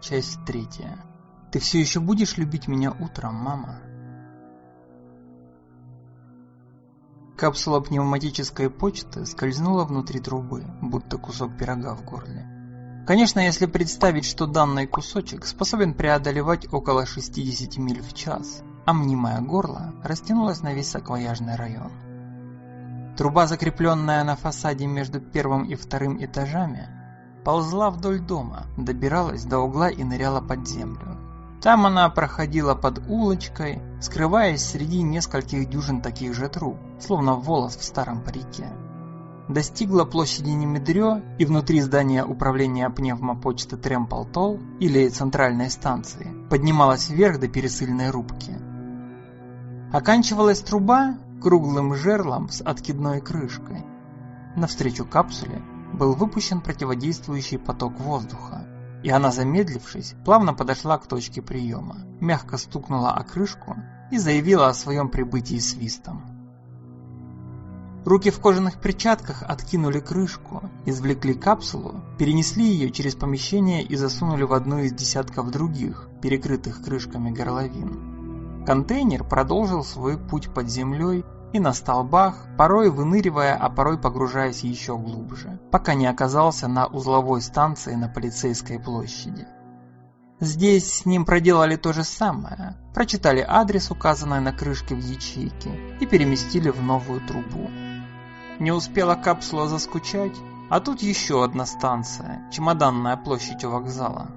Часть третья. Ты все еще будешь любить меня утром, мама? Капсула пневматической почты скользнула внутри трубы, будто кусок пирога в горле. Конечно, если представить, что данный кусочек способен преодолевать около 60 миль в час, а мнимое горло растянулось на весь саквояжный район. Труба, закрепленная на фасаде между первым и вторым этажами, ползла вдоль дома, добиралась до угла и ныряла под землю. Там она проходила под улочкой, скрываясь среди нескольких дюжин таких же труб, словно волос в старом парике. Достигла площади Немедрё и внутри здания управления пневмопочты Тремпл-Толл или центральной станции поднималась вверх до пересыльной рубки. Оканчивалась труба круглым жерлом с откидной крышкой. Навстречу капсуле был выпущен противодействующий поток воздуха, и она, замедлившись, плавно подошла к точке приема, мягко стукнула о крышку и заявила о своем прибытии свистом. Руки в кожаных перчатках откинули крышку, извлекли капсулу, перенесли ее через помещение и засунули в одну из десятков других, перекрытых крышками горловин. Контейнер продолжил свой путь под землей и на столбах, порой выныривая, а порой погружаясь еще глубже, пока не оказался на узловой станции на полицейской площади. Здесь с ним проделали то же самое, прочитали адрес, указанный на крышке в ячейке, и переместили в новую трубу. Не успела капсула заскучать, а тут еще одна станция, чемоданная площадь у вокзала.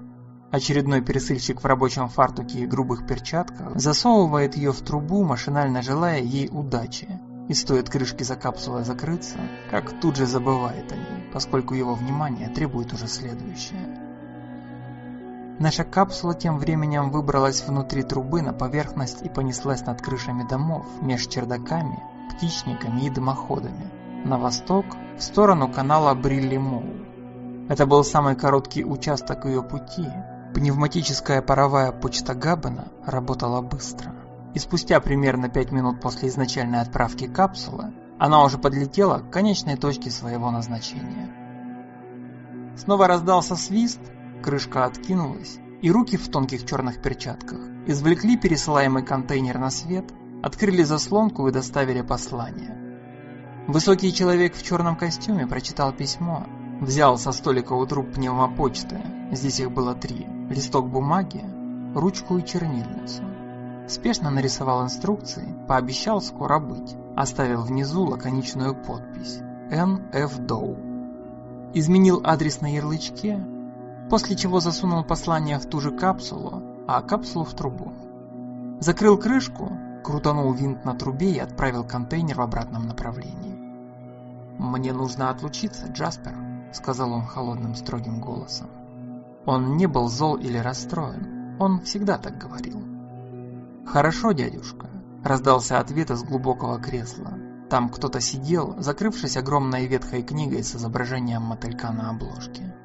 Очередной пересыльщик в рабочем фартуке и грубых перчатках засовывает ее в трубу, машинально желая ей удачи. И стоит крышке за капсулой закрыться, как тут же забывает о ней, поскольку его внимание требует уже следующее. Наша капсула тем временем выбралась внутри трубы на поверхность и понеслась над крышами домов, меж чердаками, птичниками и дымоходами, на восток, в сторону канала Брилли-Моу. Это был самый короткий участок ее пути, Пневматическая паровая почта Габбена работала быстро. И спустя примерно 5 минут после изначальной отправки капсулы, она уже подлетела к конечной точке своего назначения. Снова раздался свист, крышка откинулась, и руки в тонких черных перчатках извлекли пересылаемый контейнер на свет, открыли заслонку и доставили послание. Высокий человек в черном костюме прочитал письмо, взял со столика у труб пневмопочты, здесь их было три, листок бумаги, ручку и чернильницу. Спешно нарисовал инструкции, пообещал скоро быть, оставил внизу лаконичную подпись «Н. Ф. Доу». Изменил адрес на ярлычке, после чего засунул послание в ту же капсулу, а капсулу в трубу. Закрыл крышку, крутанул винт на трубе и отправил контейнер в обратном направлении. «Мне нужно отлучиться, Джаспер», — сказал он холодным строгим голосом. Он не был зол или расстроен. Он всегда так говорил. «Хорошо, дядюшка», — раздался ответ из глубокого кресла. Там кто-то сидел, закрывшись огромной ветхой книгой с изображением мотылька на обложке.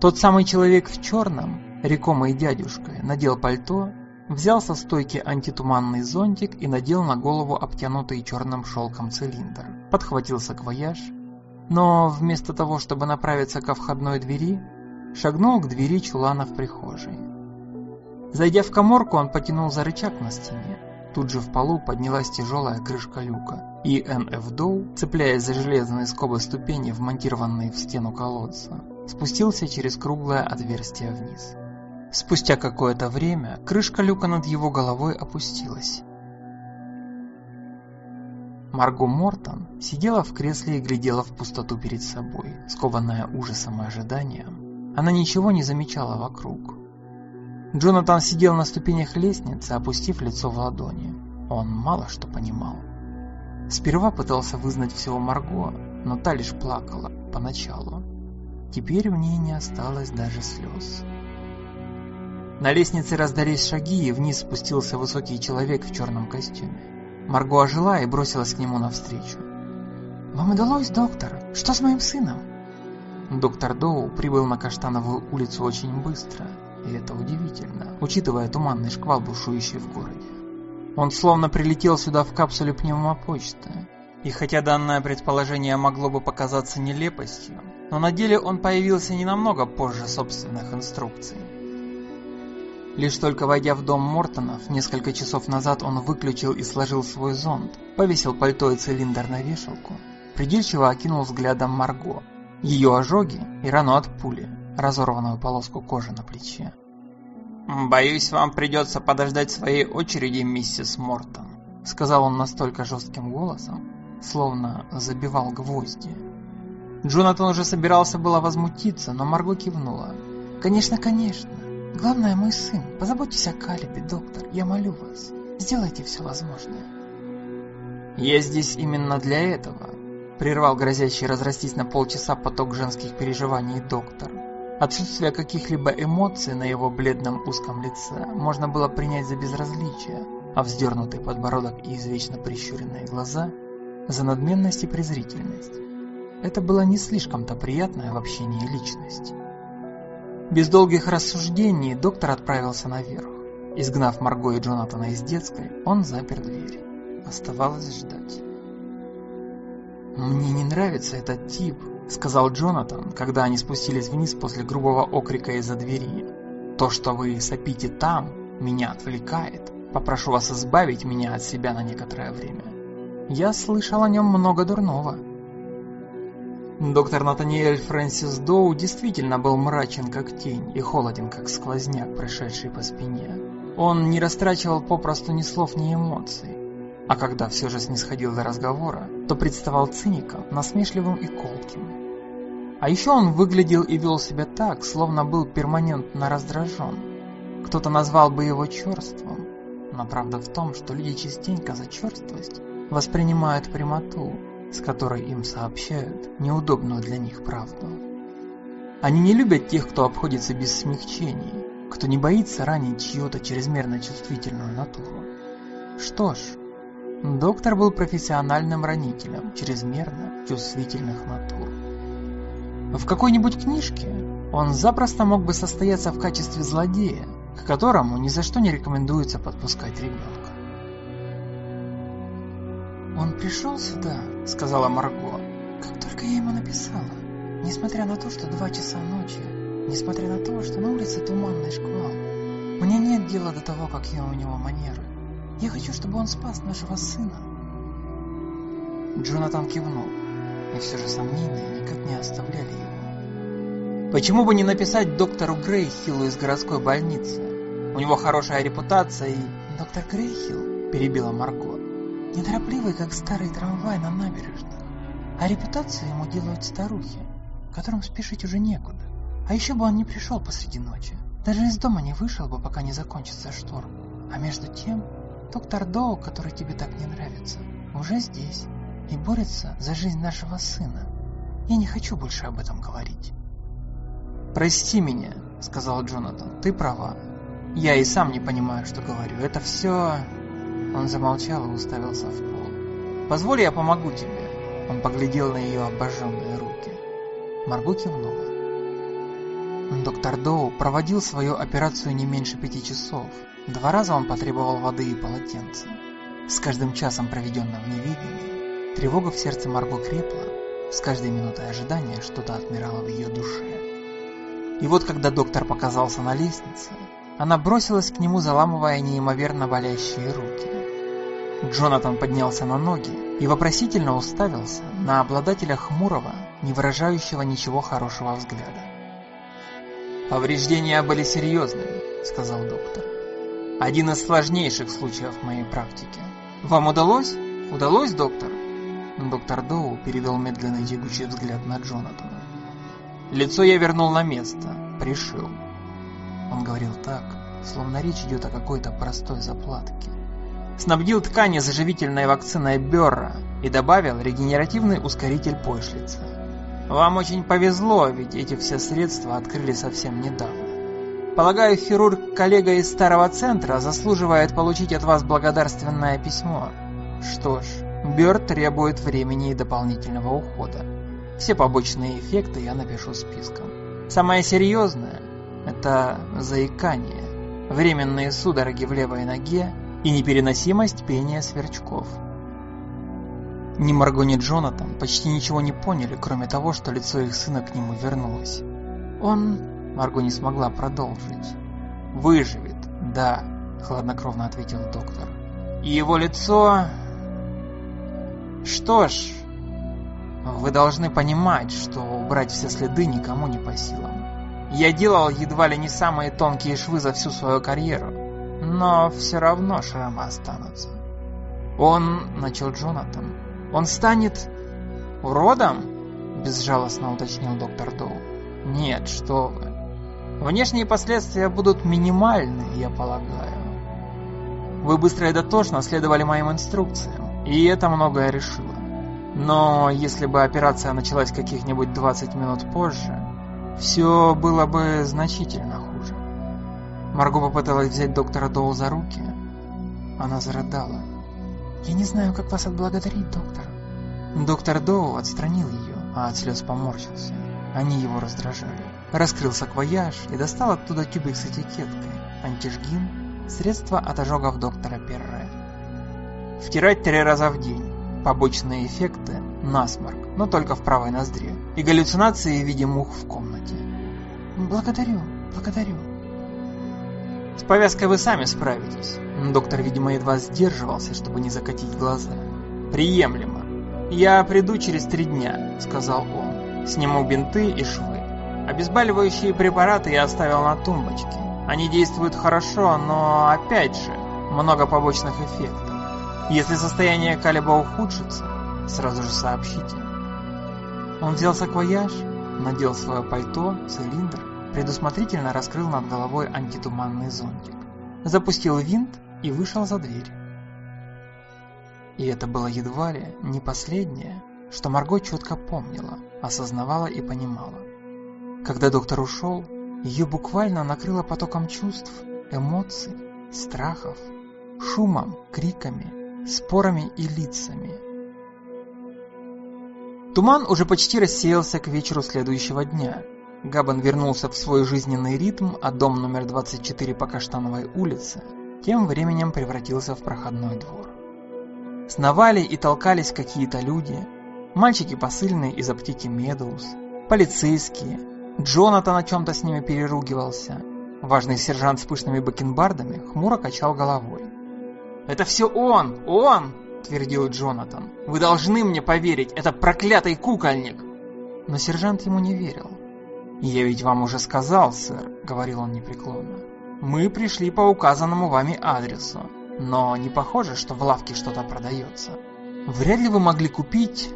Тот самый человек в черном, рекомый дядюшкой, надел пальто, взял со стойки антитуманный зонтик и надел на голову обтянутый черным шелком цилиндр, подхватил саквояж, но вместо того, чтобы направиться ко входной двери, шагнул к двери чулана в прихожей. Зайдя в коморку, он потянул за рычаг на стене. Тут же в полу поднялась тяжелая крышка люка, и Н.Ф. Доу, цепляясь за железные скобы ступени, вмонтированные в стену колодца, спустился через круглое отверстие вниз. Спустя какое-то время крышка люка над его головой опустилась. Марго Мортон сидела в кресле и глядела в пустоту перед собой, скованная ужасом и ожиданием. Она ничего не замечала вокруг. Джонатан сидел на ступенях лестницы, опустив лицо в ладони. Он мало что понимал. Сперва пытался вызнать всего Марго, но та лишь плакала поначалу. Теперь в ней не осталось даже слез. На лестнице раздались шаги, и вниз спустился высокий человек в черном костюме. Марго ожила и бросилась к нему навстречу. «Вам удалось, доктор? Что с моим сыном?» Доктор Доу прибыл на Каштановую улицу очень быстро, и это удивительно, учитывая туманный шквал, бушующий в городе. Он словно прилетел сюда в капсуле пневмопочты. И хотя данное предположение могло бы показаться нелепостью, но на деле он появился не намного позже собственных инструкций. Лишь только войдя в дом Мортонов, несколько часов назад он выключил и сложил свой зонт, повесил пальто и цилиндр на вешалку, придирчиво окинул взглядом Марго, ее ожоги и рану от пули, разорванную полоску кожи на плече. «Боюсь, вам придется подождать своей очереди, миссис Мортон», сказал он настолько жестким голосом, словно забивал гвозди. Джонатан уже собирался было возмутиться, но Марго кивнула. «Конечно, конечно. Главное, мой сын. Позаботьтесь о Калибе, доктор. Я молю вас. Сделайте все возможное». «Я здесь именно для этого», — прервал грозящий разрастись на полчаса поток женских переживаний доктор. Отсутствие каких-либо эмоций на его бледном узком лице можно было принять за безразличие, а вздернутый подбородок и извечно прищуренные глаза — за надменность и презрительность. Это была не слишком-то приятная в общении личность. Без долгих рассуждений доктор отправился наверх. Изгнав Марго и Джонатана из детской, он запер дверь. Оставалось ждать. «Мне не нравится этот тип», — сказал Джонатан, когда они спустились вниз после грубого окрика из-за двери. «То, что вы сопите там, меня отвлекает. Попрошу вас избавить меня от себя на некоторое время. Я слышал о нем много дурного». Доктор Натаниэль Фрэнсис Доу действительно был мрачен как тень и холоден как сквозняк, прошедший по спине. Он не растрачивал попросту ни слов, ни эмоций. А когда все же снисходил до разговора, то представал циником, насмешливым и колким. А еще он выглядел и вел себя так, словно был перманентно раздражен. Кто-то назвал бы его черством, но правда в том, что люди частенько за черствость воспринимают прямоту, с которой им сообщают неудобную для них правду. Они не любят тех, кто обходится без смягчений, кто не боится ранить чью-то чрезмерно чувствительную натуру. Что ж, доктор был профессиональным ранителем чрезмерно чувствительных натур. В какой-нибудь книжке он запросто мог бы состояться в качестве злодея, к которому ни за что не рекомендуется подпускать ребенка. «Он пришел сюда», — сказала Марго, — «как только я ему написала, несмотря на то, что два часа ночи, несмотря на то, что на улице туманный шквал. Мне нет дела до того, какие у него манеры. Я хочу, чтобы он спас нашего сына». Джонатан кивнул, и все же сомнения никак не оставляли его. Почему бы не написать доктору Грейхиллу из городской больницы? У него хорошая репутация и... «Доктор Грейхилл?» – перебила Марго неторопливый, как старый трамвай на набережных. А репутацию ему делают старухи, которым спешить уже некуда. А еще бы он не пришел посреди ночи. Даже из дома не вышел бы, пока не закончится шторм. А между тем, доктор Доу, который тебе так не нравится, уже здесь и борется за жизнь нашего сына. Я не хочу больше об этом говорить. «Прости меня», — сказал Джонатан, — «ты права. Я и сам не понимаю, что говорю. Это все он замолчал и уставился в пол. «Позволь, я помогу тебе». Он поглядел на ее обожженные руки. Марго кивнула. Доктор Доу проводил свою операцию не меньше пяти часов. Два раза он потребовал воды и полотенца. С каждым часом, проведенным в невидении, тревога в сердце Марго крепла, с каждой минутой ожидания что-то отмирало в ее душе. И вот когда доктор показался на лестнице, она бросилась к нему, заламывая неимоверно болящие руки. Джонатан поднялся на ноги и вопросительно уставился на обладателя хмурого, не выражающего ничего хорошего взгляда. «Повреждения были серьезными», — сказал доктор. «Один из сложнейших случаев в моей практике. Вам удалось? Удалось, доктор?» Доктор Доу передал медленный тягучий взгляд на Джонатана. «Лицо я вернул на место, пришил». Он говорил так, словно речь идет о какой-то простой заплатке снабдил ткани заживительной вакциной Берра и добавил регенеративный ускоритель Пойшлица. Вам очень повезло, ведь эти все средства открыли совсем недавно. Полагаю, хирург, коллега из старого центра, заслуживает получить от вас благодарственное письмо. Что ж, Бёрр требует времени и дополнительного ухода. Все побочные эффекты я напишу списком. Самое серьезное – это заикание, временные судороги в левой ноге и непереносимость пения сверчков. Ни Марго, ни Джонатан почти ничего не поняли, кроме того, что лицо их сына к нему вернулось. Он... Марго не смогла продолжить. «Выживет», Да, хладнокровно ответил доктор. И его лицо... Что ж, вы должны понимать, что убрать все следы никому не по силам. Я делал едва ли не самые тонкие швы за всю свою карьеру, но все равно шрамы останутся. Он, начал Джонатан, он станет уродом? Безжалостно уточнил доктор Доу. Нет, что вы. Внешние последствия будут минимальны, я полагаю. Вы быстро и дотошно следовали моим инструкциям, и это многое решило. Но если бы операция началась каких-нибудь 20 минут позже, все было бы значительно хуже. Марго попыталась взять доктора Доу за руки. Она зарыдала. «Я не знаю, как вас отблагодарить, доктор». Доктор Доу отстранил ее, а от слез поморщился. Они его раздражали. Раскрыл саквояж и достал оттуда тюбик с этикеткой. Антижгин – средство от ожогов доктора Перре. Втирать три раза в день. Побочные эффекты – насморк, но только в правой ноздре. И галлюцинации в виде мух в комнате. Благодарю, благодарю. С повязкой вы сами справитесь. Доктор, видимо, едва сдерживался, чтобы не закатить глаза. Приемлемо. Я приду через три дня, сказал он. Сниму бинты и швы. Обезболивающие препараты я оставил на тумбочке. Они действуют хорошо, но опять же, много побочных эффектов. Если состояние Калиба ухудшится, сразу же сообщите. Он взял саквояж, надел свое пальто, цилиндр, предусмотрительно раскрыл над головой антитуманный зонтик, запустил винт и вышел за дверь. И это было едва ли не последнее, что Марго четко помнила, осознавала и понимала. Когда доктор ушел, ее буквально накрыло потоком чувств, эмоций, страхов, шумом, криками, спорами и лицами. Туман уже почти рассеялся к вечеру следующего дня. Габан вернулся в свой жизненный ритм, а дом номер 24 по Каштановой улице тем временем превратился в проходной двор. Сновали и толкались какие-то люди, мальчики посыльные из аптеки Медоуз, полицейские, Джонатан о чем-то с ними переругивался. Важный сержант с пышными бакенбардами хмуро качал головой. «Это все он! Он!» – твердил Джонатан. «Вы должны мне поверить, это проклятый кукольник!» Но сержант ему не верил. «Я ведь вам уже сказал, сэр», — говорил он непреклонно. «Мы пришли по указанному вами адресу, но не похоже, что в лавке что-то продается. Вряд ли вы могли купить...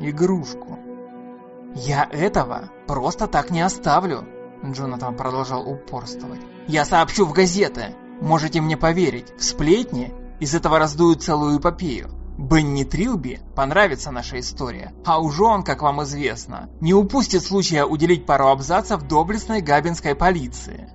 Игрушку». «Я этого просто так не оставлю», — Джонатан продолжал упорствовать. «Я сообщу в газеты. Можете мне поверить, в сплетни из этого раздуют целую эпопею. Бенни Трилби понравится наша история, а уже он, как вам известно, не упустит случая уделить пару абзацев доблестной габинской полиции.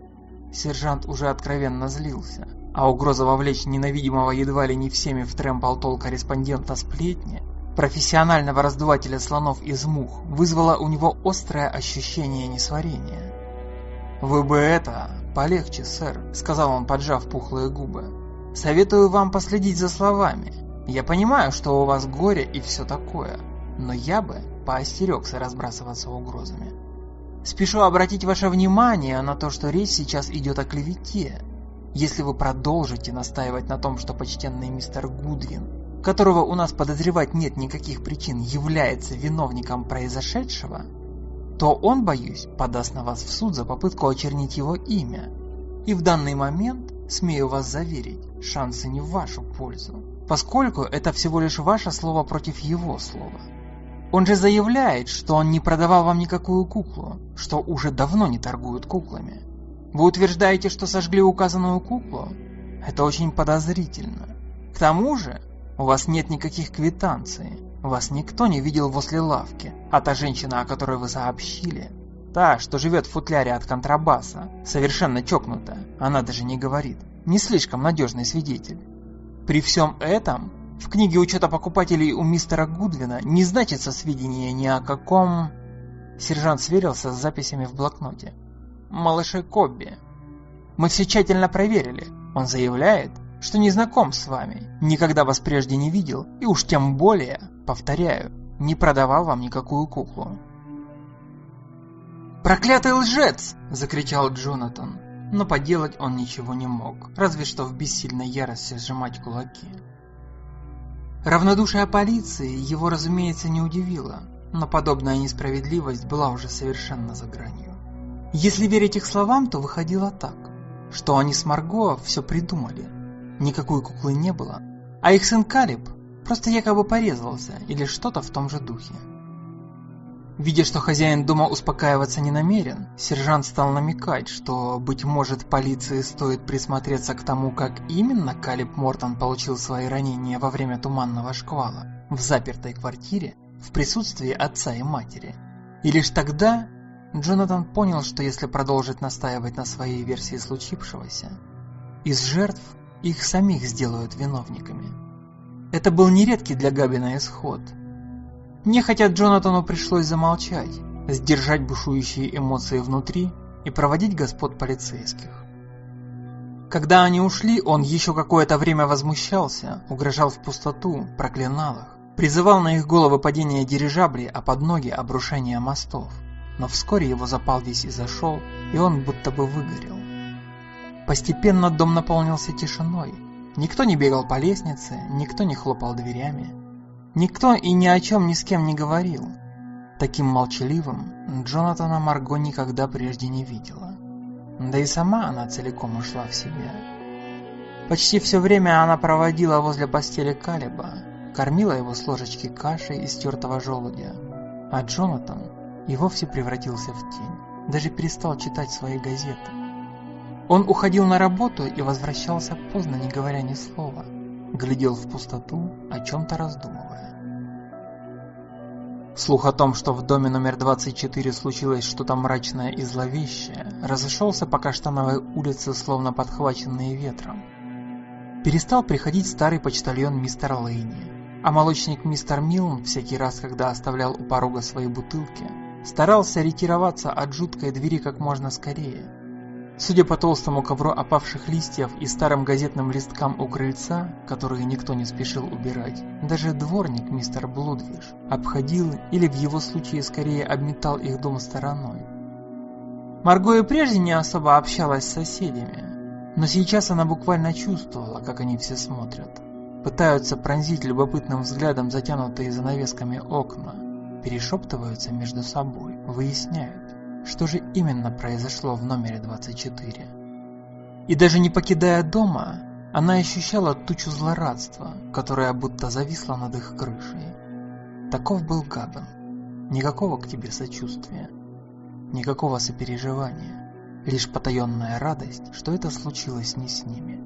Сержант уже откровенно злился, а угроза вовлечь ненавидимого едва ли не всеми в Трэмпл корреспондента сплетни, профессионального раздувателя слонов из мух, вызвала у него острое ощущение несварения. «Вы бы это... полегче, сэр», — сказал он, поджав пухлые губы. «Советую вам последить за словами. Я понимаю, что у вас горе и все такое, но я бы поостерегся разбрасываться угрозами. Спешу обратить ваше внимание на то, что речь сейчас идет о клевете. Если вы продолжите настаивать на том, что почтенный мистер Гудвин, которого у нас подозревать нет никаких причин, является виновником произошедшего, то он, боюсь, подаст на вас в суд за попытку очернить его имя. И в данный момент, смею вас заверить, шансы не в вашу пользу поскольку это всего лишь ваше слово против его слова. Он же заявляет, что он не продавал вам никакую куклу, что уже давно не торгуют куклами. Вы утверждаете, что сожгли указанную куклу? Это очень подозрительно. К тому же, у вас нет никаких квитанций. Вас никто не видел возле лавки, а та женщина, о которой вы сообщили, та, что живет в футляре от контрабаса, совершенно чокнутая, она даже не говорит, не слишком надежный свидетель. При всем этом, в книге учета покупателей у мистера Гудвина не значится сведения ни о каком... Сержант сверился с записями в блокноте. Малыше Кобби. Мы все тщательно проверили. Он заявляет, что не знаком с вами, никогда вас прежде не видел, и уж тем более, повторяю, не продавал вам никакую куклу. «Проклятый лжец!» – закричал Джонатан. Но поделать он ничего не мог, разве что в бессильной ярости сжимать кулаки. Равнодушие полиции его, разумеется, не удивило, но подобная несправедливость была уже совершенно за гранью. Если верить их словам, то выходило так, что они с Марго все придумали. Никакой куклы не было, а их сын Калиб просто якобы порезался или что-то в том же духе. Видя, что хозяин дома успокаиваться не намерен, сержант стал намекать, что, быть может, полиции стоит присмотреться к тому, как именно Калиб Мортон получил свои ранения во время туманного шквала в запертой квартире в присутствии отца и матери. И лишь тогда Джонатан понял, что если продолжить настаивать на своей версии случившегося, из жертв их самих сделают виновниками. Это был нередкий для Габина исход – Нехотя Джонатану пришлось замолчать, сдержать бушующие эмоции внутри и проводить господ полицейских. Когда они ушли, он еще какое-то время возмущался, угрожал в пустоту, проклинал их, призывал на их головы падение дирижаблей, а под ноги обрушение мостов. Но вскоре его запал весь изошел, и он будто бы выгорел. Постепенно дом наполнился тишиной. Никто не бегал по лестнице, никто не хлопал дверями. Никто и ни о чем ни с кем не говорил. Таким молчаливым Джонатана Марго никогда прежде не видела. Да и сама она целиком ушла в себя. Почти все время она проводила возле постели Калиба, кормила его с ложечки каши из тертого желудя, а Джонатан и вовсе превратился в тень, даже перестал читать свои газеты. Он уходил на работу и возвращался поздно, не говоря ни слова, глядел в пустоту, о чем-то раздумывая. Слух о том, что в доме номер 24 случилось что-то мрачное и зловещее, разошелся по Каштановой улице, словно подхваченный ветром. Перестал приходить старый почтальон мистер Лейни, а молочник мистер Милн всякий раз, когда оставлял у порога свои бутылки, старался ретироваться от жуткой двери как можно скорее – Судя по толстому ковру опавших листьев и старым газетным листкам у крыльца, которые никто не спешил убирать, даже дворник мистер Блудвиш обходил или в его случае скорее обметал их дом стороной. Марго и прежде не особо общалась с соседями, но сейчас она буквально чувствовала, как они все смотрят. Пытаются пронзить любопытным взглядом затянутые занавесками окна, перешептываются между собой, выясняют что же именно произошло в номере 24. И даже не покидая дома, она ощущала тучу злорадства, которая будто зависла над их крышей. Таков был Габен. Никакого к тебе сочувствия, никакого сопереживания, лишь потаенная радость, что это случилось не с ними.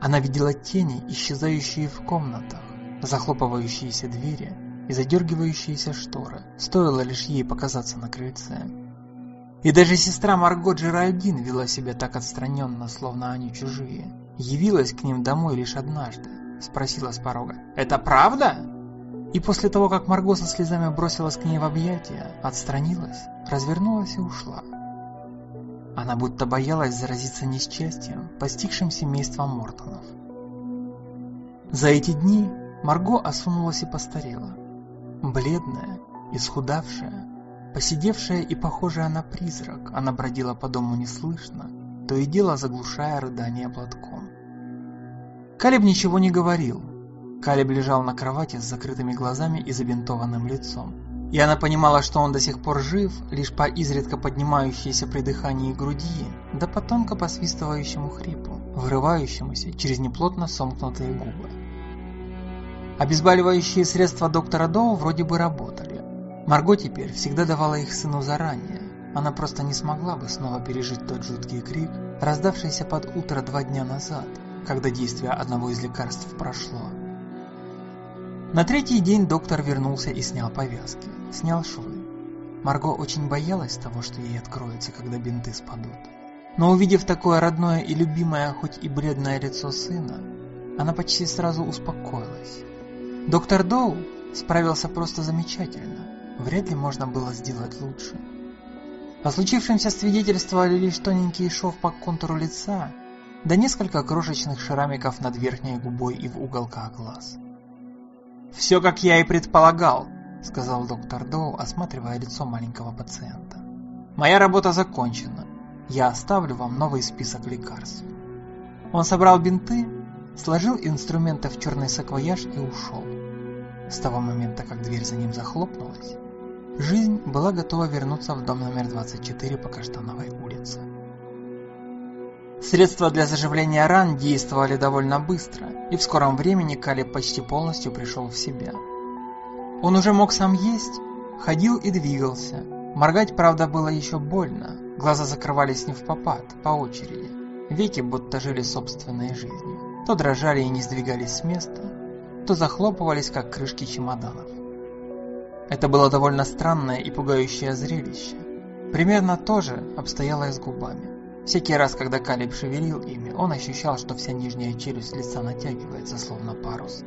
Она видела тени, исчезающие в комнатах, захлопывающиеся двери, и задергивающиеся шторы, стоило лишь ей показаться на крыльце. И даже сестра Марго Джеральдин вела себя так отстраненно, словно они чужие. Явилась к ним домой лишь однажды, спросила с порога «Это правда?» И после того, как Марго со слезами бросилась к ней в объятия, отстранилась, развернулась и ушла. Она будто боялась заразиться несчастьем, постигшим семейство Мортонов. За эти дни Марго осунулась и постарела. Бледная, исхудавшая, посидевшая и похожая на призрак, она бродила по дому неслышно, то и дело заглушая рыдание платком. Калиб ничего не говорил. Калиб лежал на кровати с закрытыми глазами и забинтованным лицом. И она понимала, что он до сих пор жив, лишь по изредка поднимающейся при дыхании груди, да по тонко посвистывающему хрипу, вырывающемуся через неплотно сомкнутые губы. Обезболивающие средства доктора Доу вроде бы работали. Марго теперь всегда давала их сыну заранее. Она просто не смогла бы снова пережить тот жуткий крик, раздавшийся под утро два дня назад, когда действие одного из лекарств прошло. На третий день доктор вернулся и снял повязки, снял швы. Марго очень боялась того, что ей откроется, когда бинты спадут. Но увидев такое родное и любимое, хоть и бледное лицо сына, она почти сразу успокоилась. Доктор Доу справился просто замечательно. Вряд ли можно было сделать лучше. О случившемся свидетельствовали лишь тоненький шов по контуру лица, да несколько крошечных шрамиков над верхней губой и в уголках глаз. «Все, как я и предполагал», — сказал доктор Доу, осматривая лицо маленького пациента. «Моя работа закончена. я оставлю вам новый список лекарств. Он собрал бинты, сложил инструменты в черный саквояж и ушел. С того момента, как дверь за ним захлопнулась, жизнь была готова вернуться в дом номер 24 по Каштановой улице. Средства для заживления ран действовали довольно быстро, и в скором времени Калиб почти полностью пришел в себя. Он уже мог сам есть, ходил и двигался. Моргать, правда, было еще больно. Глаза закрывались не в попад, по очереди. Веки будто жили собственной жизнью. То дрожали и не сдвигались с места, то захлопывались, как крышки чемоданов. Это было довольно странное и пугающее зрелище. Примерно то же обстояло и с губами. Всякий раз, когда Калиб шевелил ими, он ощущал, что вся нижняя челюсть лица натягивается, словно парус.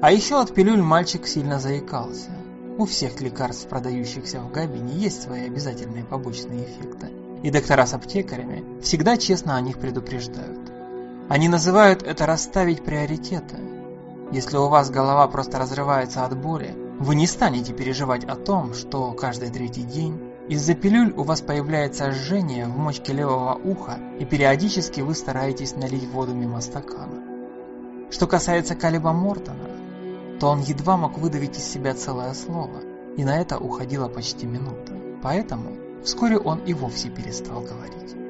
А еще от пилюль мальчик сильно заикался. У всех лекарств, продающихся в Габине, есть свои обязательные побочные эффекты. И доктора с аптекарями всегда честно о них предупреждают. Они называют это расставить приоритеты. Если у вас голова просто разрывается от боли, вы не станете переживать о том, что каждый третий день из-за пилюль у вас появляется жжение в мочке левого уха, и периодически вы стараетесь налить воду мимо стакана. Что касается Калиба Мортона, то он едва мог выдавить из себя целое слово, и на это уходила почти минута. Поэтому вскоре он и вовсе перестал говорить.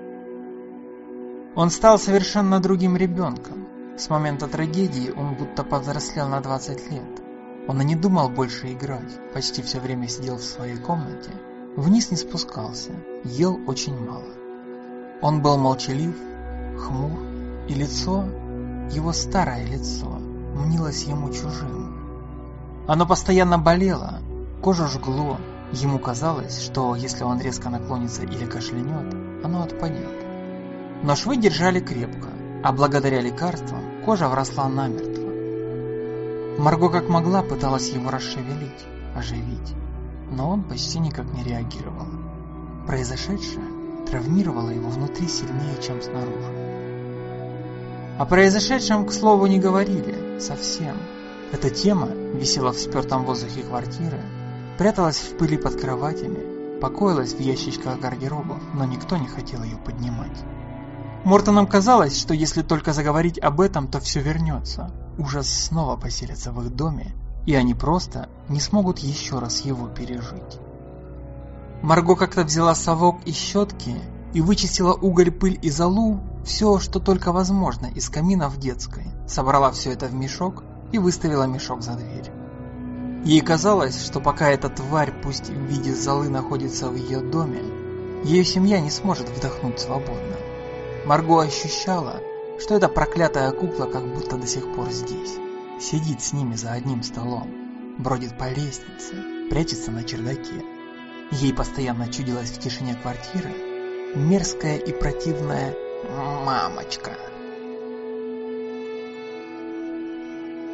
Он стал совершенно другим ребенком. С момента трагедии он будто повзрослел на 20 лет. Он и не думал больше играть, почти все время сидел в своей комнате Вниз не спускался, ел очень мало. Он был молчалив, хмур, и лицо, его старое лицо, мнилось ему чужим. Оно постоянно болело, кожу жгло, ему казалось, что если он резко наклонится или кашлянет, оно отпадет. Но швы держали крепко, а благодаря лекарствам кожа вросла намертво. Марго как могла пыталась его расшевелить, оживить но он почти никак не реагировал. Произошедшее травмировало его внутри сильнее, чем снаружи. О произошедшем, к слову, не говорили совсем. Эта тема висела в спертом воздухе квартиры, пряталась в пыли под кроватями, покоилась в ящичках гардеробов, но никто не хотел ее поднимать. Мортонам казалось, что если только заговорить об этом, то все вернется. Ужас снова поселится в их доме, и они просто не смогут еще раз его пережить. Марго как-то взяла совок и щетки и вычистила уголь, пыль и золу, все, что только возможно, из камина в детской, собрала все это в мешок и выставила мешок за дверь. Ей казалось, что пока эта тварь, пусть в виде золы, находится в ее доме, ее семья не сможет вдохнуть свободно. Марго ощущала, что эта проклятая кукла как будто до сих пор здесь сидит с ними за одним столом, бродит по лестнице, прячется на чердаке. Ей постоянно чудилась в тишине квартиры мерзкая и противная мамочка.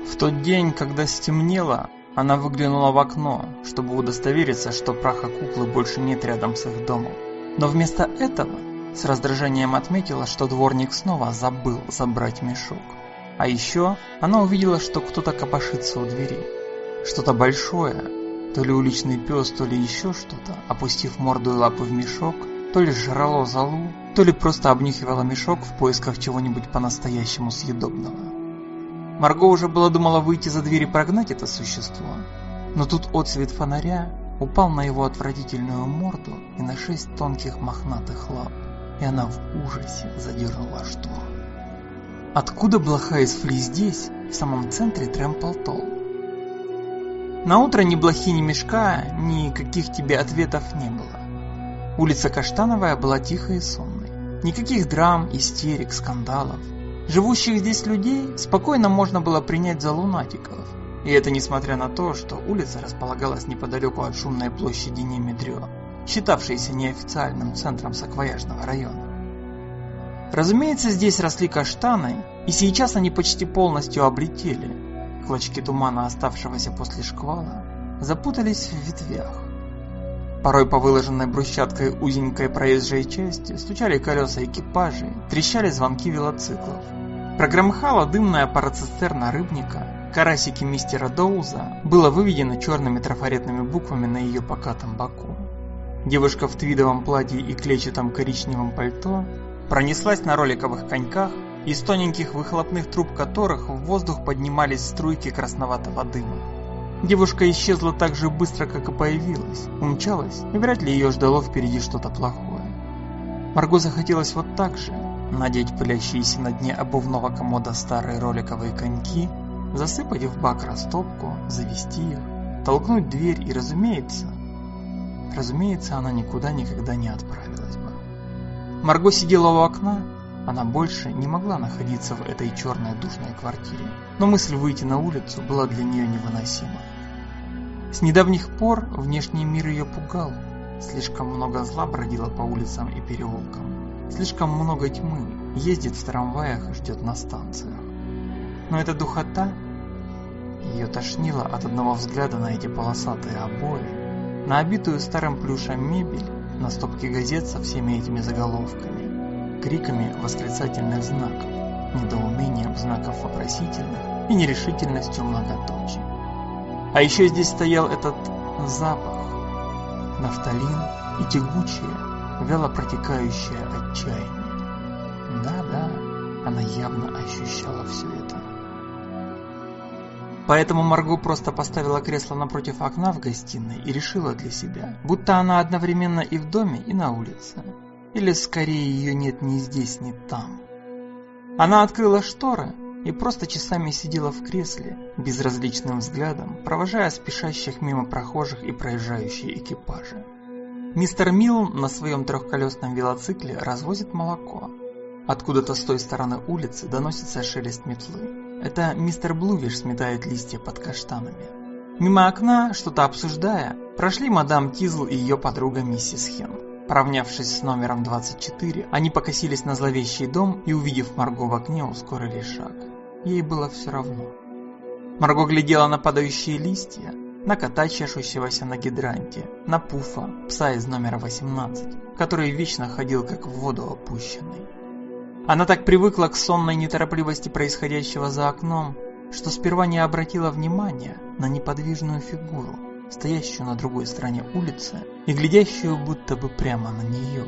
В тот день, когда стемнело, она выглянула в окно, чтобы удостовериться, что праха куклы больше нет рядом с их домом. Но вместо этого с раздражением отметила, что дворник снова забыл забрать мешок. А еще она увидела, что кто-то копошится у двери. Что-то большое, то ли уличный пес, то ли еще что-то, опустив морду и лапы в мешок, то ли жрало залу, то ли просто обнюхивало мешок в поисках чего-нибудь по-настоящему съедобного. Марго уже было думала выйти за дверь и прогнать это существо, но тут отсвет фонаря упал на его отвратительную морду и на шесть тонких мохнатых лап, и она в ужасе задернула штору. Откуда блоха из Фли здесь, в самом центре Трэмпл-Толл? На утро ни блохи, ни мешка, ни каких тебе ответов не было. Улица Каштановая была тихой и сонной. Никаких драм, истерик, скандалов. Живущих здесь людей спокойно можно было принять за лунатиков. И это несмотря на то, что улица располагалась неподалеку от шумной площади Немедрё, считавшейся неофициальным центром саквояжного района. Разумеется, здесь росли каштаны, и сейчас они почти полностью облетели. Клочки тумана, оставшегося после шквала, запутались в ветвях. Порой по выложенной брусчаткой узенькой проезжей части стучали колеса экипажей, трещали звонки велоциклов. Прогромыхала дымная парацистерна рыбника, карасики мистера Доуза было выведено черными трафаретными буквами на ее покатом боку. Девушка в твидовом платье и клетчатом коричневом пальто пронеслась на роликовых коньках, из тоненьких выхлопных труб которых в воздух поднимались струйки красноватого дыма. Девушка исчезла так же быстро, как и появилась, умчалась, и вряд ли ее ждало впереди что-то плохое. Марго захотелось вот так же надеть пылящиеся на дне обувного комода старые роликовые коньки, засыпать в бак растопку, завести их, толкнуть дверь и, разумеется, разумеется, она никуда никогда не отправилась бы. Марго сидела у окна, она больше не могла находиться в этой черной душной квартире, но мысль выйти на улицу была для нее невыносима. С недавних пор внешний мир ее пугал, слишком много зла бродило по улицам и переулкам, слишком много тьмы ездит в трамваях и ждет на станциях. Но эта духота, ее тошнило от одного взгляда на эти полосатые обои, на обитую старым плюшем мебель, на стопки газет со всеми этими заголовками, криками восклицательных знаков, недоумением знаков вопросительных и нерешительностью многоточий. А еще здесь стоял этот запах, нафталин и тягучее, вяло протекающее отчаяние. Да-да, она явно ощущала все это. Поэтому Марго просто поставила кресло напротив окна в гостиной и решила для себя, будто она одновременно и в доме, и на улице. Или скорее ее нет ни здесь, ни там. Она открыла шторы и просто часами сидела в кресле, безразличным взглядом, провожая спешащих мимо прохожих и проезжающие экипажи. Мистер Милл на своем трехколесном велоцикле развозит молоко. Откуда-то с той стороны улицы доносится шелест метлы. Это мистер Блувиш сметает листья под каштанами. Мимо окна, что-то обсуждая, прошли мадам Тизл и ее подруга миссис Хен. Поравнявшись с номером 24, они покосились на зловещий дом и, увидев Марго в окне, ускорили шаг. Ей было все равно. Марго глядела на падающие листья, на кота, чешущегося на гидранте, на Пуфа, пса из номера 18, который вечно ходил как в воду опущенный. Она так привыкла к сонной неторопливости происходящего за окном, что сперва не обратила внимания на неподвижную фигуру, стоящую на другой стороне улицы и глядящую будто бы прямо на нее.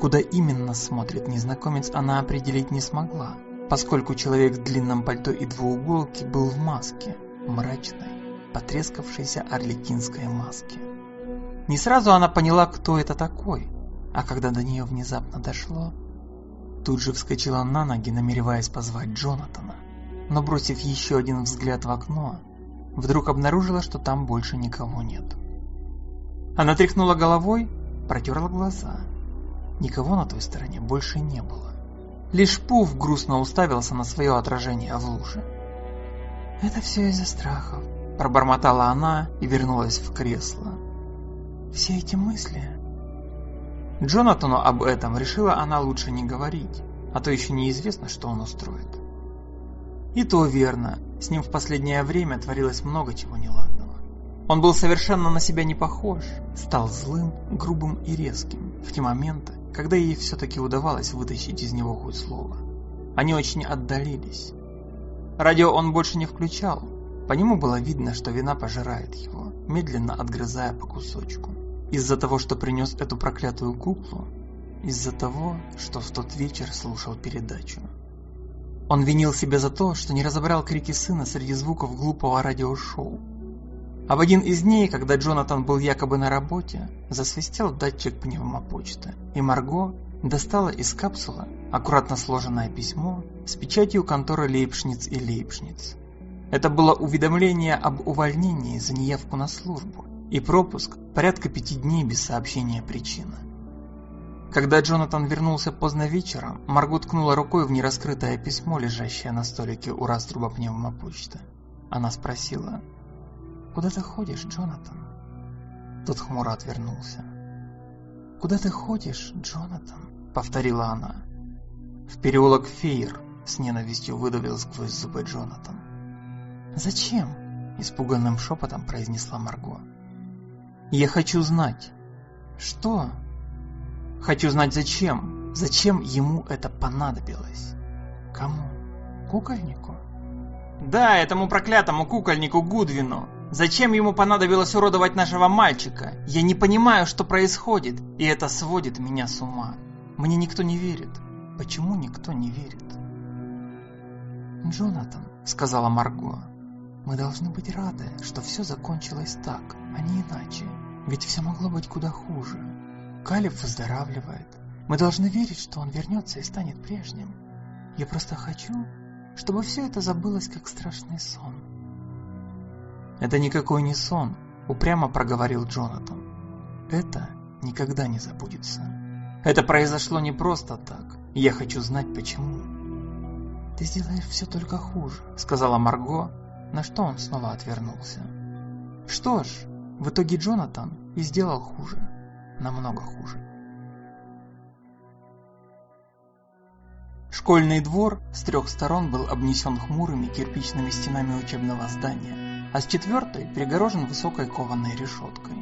Куда именно смотрит незнакомец, она определить не смогла, поскольку человек в длинном пальто и двууголке был в маске, мрачной, потрескавшейся орликинской маске. Не сразу она поняла, кто это такой, а когда до нее внезапно дошло, Тут же вскочила на ноги, намереваясь позвать Джонатана, но бросив еще один взгляд в окно, вдруг обнаружила, что там больше никого нет. Она тряхнула головой, протерла глаза. Никого на той стороне больше не было. Лишь Пуф грустно уставился на свое отражение в луже. «Это все из-за страхов», – пробормотала она и вернулась в кресло. «Все эти мысли, Джонатану об этом решила она лучше не говорить, а то еще неизвестно, что он устроит. И то верно, с ним в последнее время творилось много чего неладного. Он был совершенно на себя не похож, стал злым, грубым и резким в те моменты, когда ей все-таки удавалось вытащить из него хоть слово. Они очень отдалились. Радио он больше не включал, по нему было видно, что вина пожирает его, медленно отгрызая по кусочку. Из-за того, что принес эту проклятую куклу, из-за того, что в тот вечер слушал передачу. Он винил себя за то, что не разобрал крики сына среди звуков глупого радиошоу. А в один из дней, когда Джонатан был якобы на работе, засвистел датчик пневмопочты, и Марго достала из капсулы аккуратно сложенное письмо с печатью конторы Лейпшниц и Лейпшниц. Это было уведомление об увольнении за неявку на службу, и пропуск порядка пяти дней без сообщения причины. Когда Джонатан вернулся поздно вечером, Марго ткнула рукой в нераскрытое письмо, лежащее на столике у раструба пневмопочты. Она спросила, «Куда ты ходишь, Джонатан?» Тот хмуро отвернулся. «Куда ты ходишь, Джонатан?» — повторила она. «В переулок Фейер», — с ненавистью выдавил сквозь зубы Джонатан. «Зачем?» — испуганным шепотом произнесла Марго. Я хочу знать. Что? Хочу знать зачем. Зачем ему это понадобилось? Кому? Кукольнику? Да, этому проклятому кукольнику Гудвину. Зачем ему понадобилось уродовать нашего мальчика? Я не понимаю, что происходит, и это сводит меня с ума. Мне никто не верит. Почему никто не верит? «Джонатан», — сказала Марго, — «мы должны быть рады, что все закончилось так, а не иначе. Ведь все могло быть куда хуже. Калиб выздоравливает. Мы должны верить, что он вернется и станет прежним. Я просто хочу, чтобы все это забылось, как страшный сон». «Это никакой не сон», — упрямо проговорил Джонатан. «Это никогда не забудется. Это произошло не просто так. Я хочу знать, почему». «Ты сделаешь все только хуже», — сказала Марго, на что он снова отвернулся. Что ж, в итоге Джонатан и сделал хуже, намного хуже. Школьный двор с трех сторон был обнесен хмурыми кирпичными стенами учебного здания, а с четвертой перегорожен высокой кованой решеткой.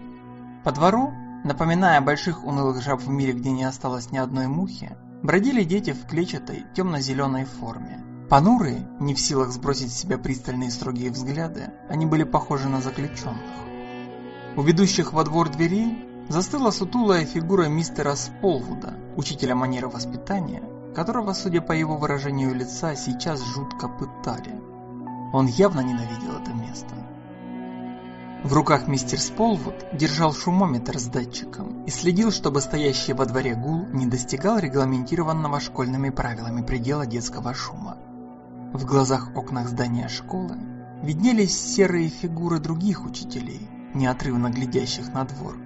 По двору, напоминая больших унылых жаб в мире, где не осталось ни одной мухи, бродили дети в клетчатой темно-зеленой форме. Понурые, не в силах сбросить с себя пристальные строгие взгляды, они были похожи на заключенных. У ведущих во двор дверей застыла сутулая фигура мистера Сполвуда, учителя манеры воспитания, которого, судя по его выражению лица, сейчас жутко пытали. Он явно ненавидел это место. В руках мистер Сполвуд держал шумометр с датчиком и следил, чтобы стоящий во дворе гул не достигал регламентированного школьными правилами предела детского шума. В глазах окнах здания школы виднелись серые фигуры других учителей, неотрывно глядящих на двор.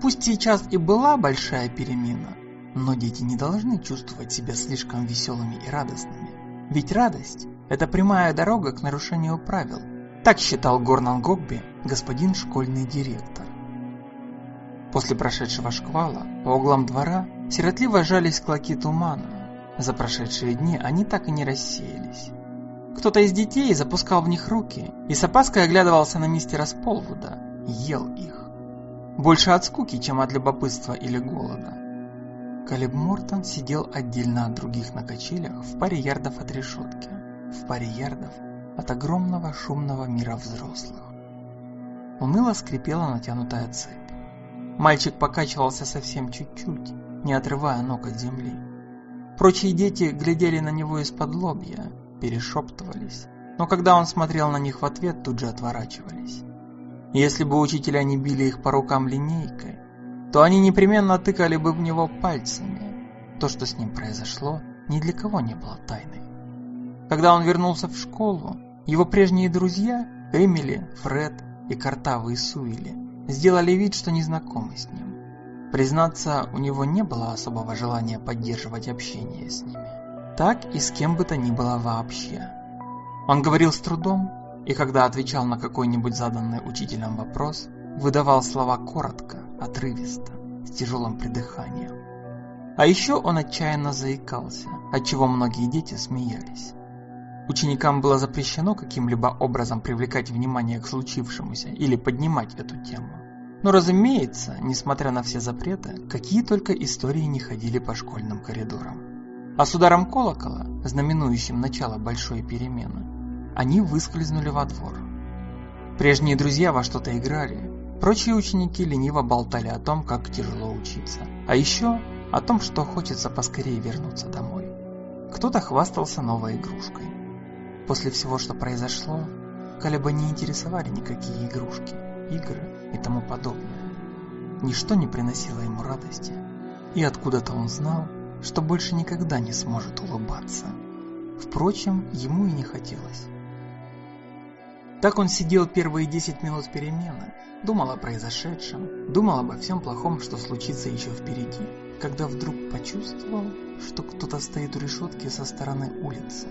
Пусть сейчас и была большая перемена, но дети не должны чувствовать себя слишком веселыми и радостными. Ведь радость – это прямая дорога к нарушению правил – так считал Горнан Гогби, господин школьный директор. После прошедшего шквала по углам двора сиротливо жались клоки тумана. За прошедшие дни они так и не рассеялись. Кто-то из детей запускал в них руки и с опаской оглядывался на мистера Сполвуда ел их. Больше от скуки, чем от любопытства или голода. Калеб Мортон сидел отдельно от других на качелях в паре ярдов от решетки, в паре ярдов от огромного шумного мира взрослых. Уныло скрипела натянутая цепь. Мальчик покачивался совсем чуть-чуть, не отрывая ног от земли. Прочие дети глядели на него из-под лобья, перешептывались, но когда он смотрел на них в ответ, тут же отворачивались. Если бы учителя не били их по рукам линейкой, то они непременно тыкали бы в него пальцами. То, что с ним произошло, ни для кого не было тайной. Когда он вернулся в школу, его прежние друзья, Эмили, Фред и Картавый Суили, сделали вид, что не знакомы с ним. Признаться, у него не было особого желания поддерживать общение с ними. Так и с кем бы то ни было вообще. Он говорил с трудом, и когда отвечал на какой-нибудь заданный учителем вопрос, выдавал слова коротко, отрывисто, с тяжелым придыханием. А еще он отчаянно заикался, отчего многие дети смеялись. Ученикам было запрещено каким-либо образом привлекать внимание к случившемуся или поднимать эту тему. Но разумеется, несмотря на все запреты, какие только истории не ходили по школьным коридорам. А с ударом колокола, знаменующим начало большой перемены, они выскользнули во двор. Прежние друзья во что-то играли, прочие ученики лениво болтали о том, как тяжело учиться, а еще о том, что хочется поскорее вернуться домой. Кто-то хвастался новой игрушкой. После всего, что произошло, Калеба не интересовали никакие игрушки, игры и тому подобное. Ничто не приносило ему радости, и откуда-то он знал, что больше никогда не сможет улыбаться. Впрочем, ему и не хотелось. Так он сидел первые 10 минут перемены, думал о произошедшем, думал обо всем плохом, что случится еще впереди, когда вдруг почувствовал, что кто-то стоит у решетки со стороны улицы.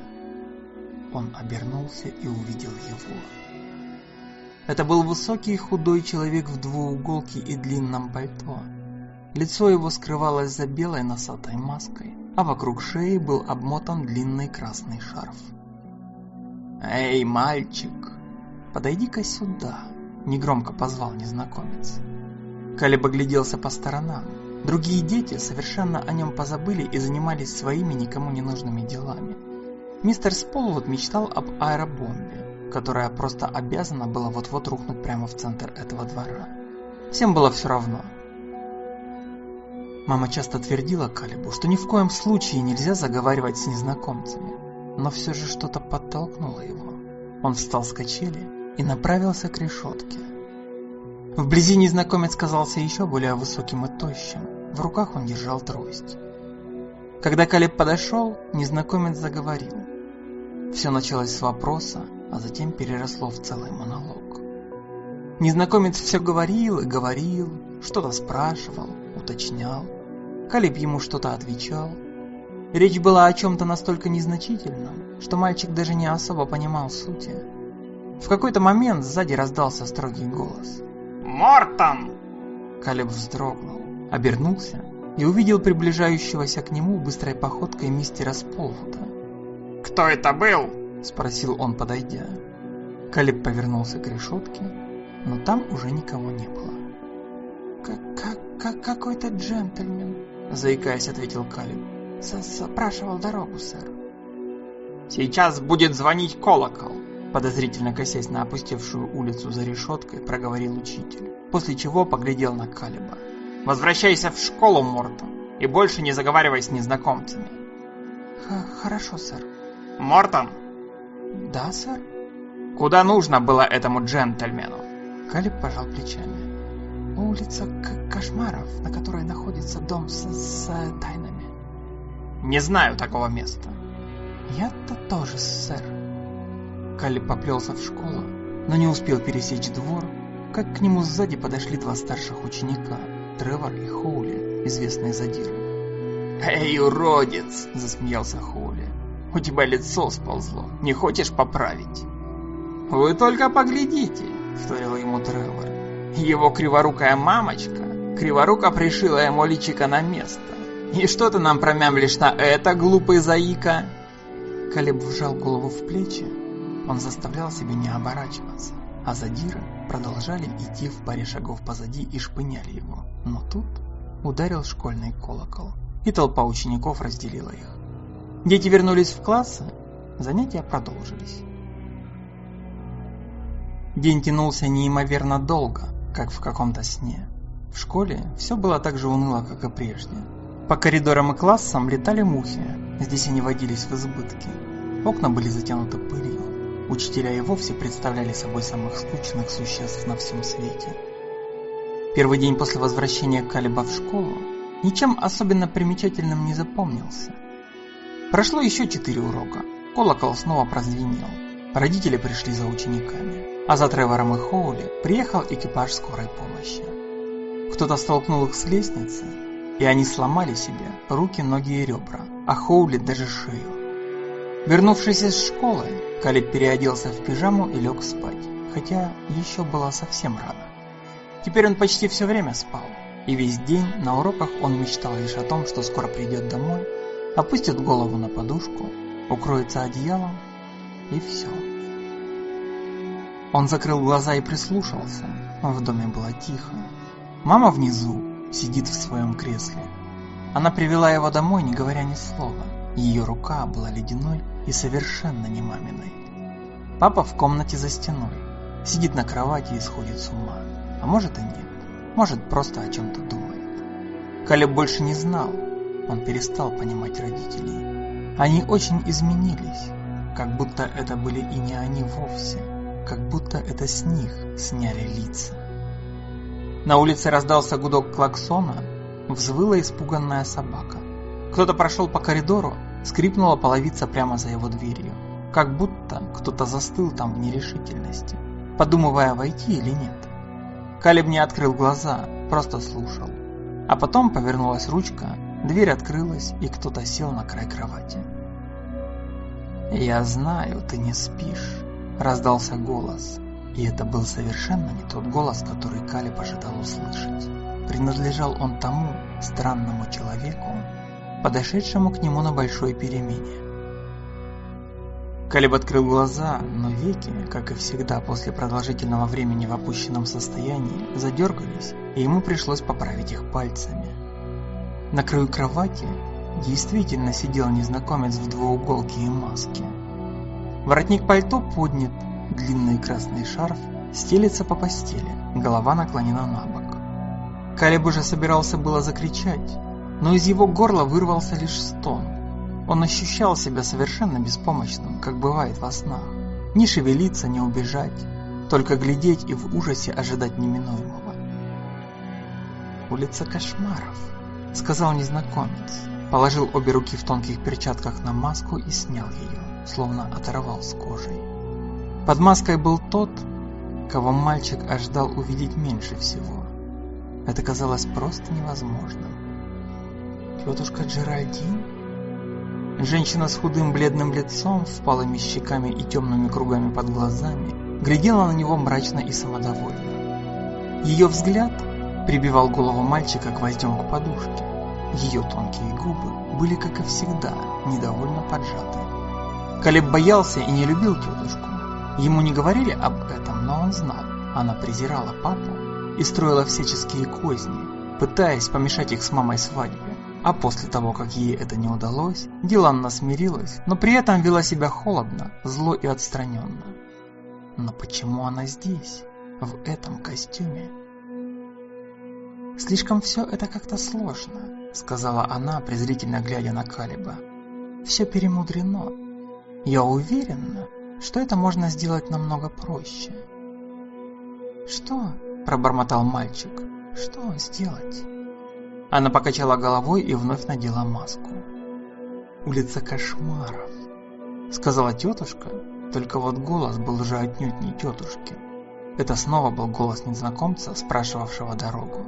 Он обернулся и увидел его. Это был высокий худой человек в двууголке и длинном пальто. Лицо его скрывалось за белой носатой маской, а вокруг шеи был обмотан длинный красный шарф. «Эй, мальчик, подойди-ка сюда!» – негромко позвал незнакомец. Калеб огляделся по сторонам. Другие дети совершенно о нем позабыли и занимались своими никому не нужными делами. Мистер Сполвуд мечтал об аэробомбе. которая просто обязана была вот-вот рухнуть прямо в центр этого двора. Всем было все равно. Мама часто твердила Калибу, что ни в коем случае нельзя заговаривать с незнакомцами, но все же что-то подтолкнуло его. Он встал с качели и направился к решетке. Вблизи незнакомец казался еще более высоким и тощим. В руках он держал трость. Когда Калиб подошел, незнакомец заговорил. Все началось с вопроса, а затем переросло в целый монолог. Незнакомец все говорил и говорил, что-то спрашивал, уточнял. Калиб ему что-то отвечал. Речь была о чем-то настолько незначительном, что мальчик даже не особо понимал сути. В какой-то момент сзади раздался строгий голос. «Мортон!» Калиб вздрогнул, обернулся и увидел приближающегося к нему быстрой походкой мистера Сполвуда. «Кто это был?» – спросил он, подойдя. Калиб повернулся к решетке, но там уже никого не было. «Как, как, какой-то джентльмен», — заикаясь, ответил Калиб. «Запрашивал дорогу, сэр». «Сейчас будет звонить колокол», подозрительно косясь на опустевшую улицу за решеткой, проговорил учитель, после чего поглядел на Калиба. «Возвращайся в школу, Мортон, и больше не заговаривай с незнакомцами». Х «Хорошо, сэр». «Мортон!» «Да, сэр?» «Куда нужно было этому джентльмену?» Калиб пожал плечами. Улица кошмаров, на которой находится дом с, с тайнами. Не знаю такого места. Я-то тоже, сэр. Калли поплелся в школу, но не успел пересечь двор, как к нему сзади подошли два старших ученика, Тревор и Хоули, известные задиры. «Эй, уродец!» – засмеялся Хоули. «У тебя лицо сползло, не хочешь поправить?» «Вы только поглядите!» – вторил ему Тревор. Его криворукая мамочка криворуко пришила ему личико на место. И что ты нам промямлишь на это, глупый заика? Калеб вжал голову в плечи. Он заставлял себя не оборачиваться, а задиры продолжали идти в паре шагов позади и шпыняли его. Но тут ударил школьный колокол, и толпа учеников разделила их. Дети вернулись в классы, занятия продолжились. День тянулся неимоверно долго, как в каком-то сне. В школе все было так же уныло, как и прежде. По коридорам и классам летали мухи, здесь они водились в избытке. Окна были затянуты пылью. Учителя и вовсе представляли собой самых скучных существ на всем свете. Первый день после возвращения Калиба в школу ничем особенно примечательным не запомнился. Прошло еще четыре урока. Колокол снова прозвенел. Родители пришли за учениками а за Тревором и Хоули приехал экипаж скорой помощи. Кто-то столкнул их с лестницы, и они сломали себе руки, ноги и ребра, а Хоули даже шею. Вернувшись из школы, Калиб переоделся в пижаму и лег спать, хотя еще было совсем рано. Теперь он почти все время спал, и весь день на уроках он мечтал лишь о том, что скоро придет домой, опустит голову на подушку, укроется одеялом и все. Он закрыл глаза и прислушался. В доме было тихо. Мама внизу сидит в своем кресле. Она привела его домой, не говоря ни слова. Ее рука была ледяной и совершенно не маминой. Папа в комнате за стеной. Сидит на кровати и сходит с ума. А может и нет. Может просто о чем-то думает. Калеб больше не знал. Он перестал понимать родителей. Они очень изменились. Как будто это были и не они вовсе как будто это с них сняли лица. На улице раздался гудок клаксона, взвыла испуганная собака. Кто-то прошел по коридору, скрипнула половица прямо за его дверью, как будто кто-то застыл там в нерешительности, подумывая, войти или нет. Калиб не открыл глаза, просто слушал. А потом повернулась ручка, дверь открылась, и кто-то сел на край кровати. «Я знаю, ты не спишь», Раздался голос, и это был совершенно не тот голос, который Калиб ожидал услышать. Принадлежал он тому странному человеку, подошедшему к нему на большой перемене. Калиб открыл глаза, но веки, как и всегда после продолжительного времени в опущенном состоянии, задергались, и ему пришлось поправить их пальцами. На краю кровати действительно сидел незнакомец в двууголке и маске. Воротник пальто поднят, длинный красный шарф, стелется по постели, голова наклонена на бок. Калеб уже собирался было закричать, но из его горла вырвался лишь стон. Он ощущал себя совершенно беспомощным, как бывает во снах. Ни шевелиться, ни убежать, только глядеть и в ужасе ожидать неминуемого. «Улица кошмаров», — сказал незнакомец. Положил обе руки в тонких перчатках на маску и снял ее, словно оторвал с кожей. Под маской был тот, кого мальчик ожидал увидеть меньше всего. Это казалось просто невозможным. Тетушка Джеральдин? Женщина с худым бледным лицом, впалыми щеками и темными кругами под глазами, глядела на него мрачно и самодовольно. Ее взгляд прибивал голову мальчика гвоздем к подушке. Ее тонкие губы были, как и всегда, недовольно поджаты. Калеб боялся и не любил тетушку. Ему не говорили об этом, но он знал. Она презирала папу и строила всяческие козни, пытаясь помешать их с мамой свадьбе. А после того, как ей это не удалось, Диланна смирилась, но при этом вела себя холодно, зло и отстраненно. Но почему она здесь, в этом костюме? «Слишком все это как-то сложно», — сказала она, презрительно глядя на Калиба. «Все перемудрено. Я уверена, что это можно сделать намного проще». «Что?» – пробормотал мальчик. «Что сделать?» Она покачала головой и вновь надела маску. «Улица кошмаров», – сказала тетушка, только вот голос был уже отнюдь не тетушки. Это снова был голос незнакомца, спрашивавшего дорогу.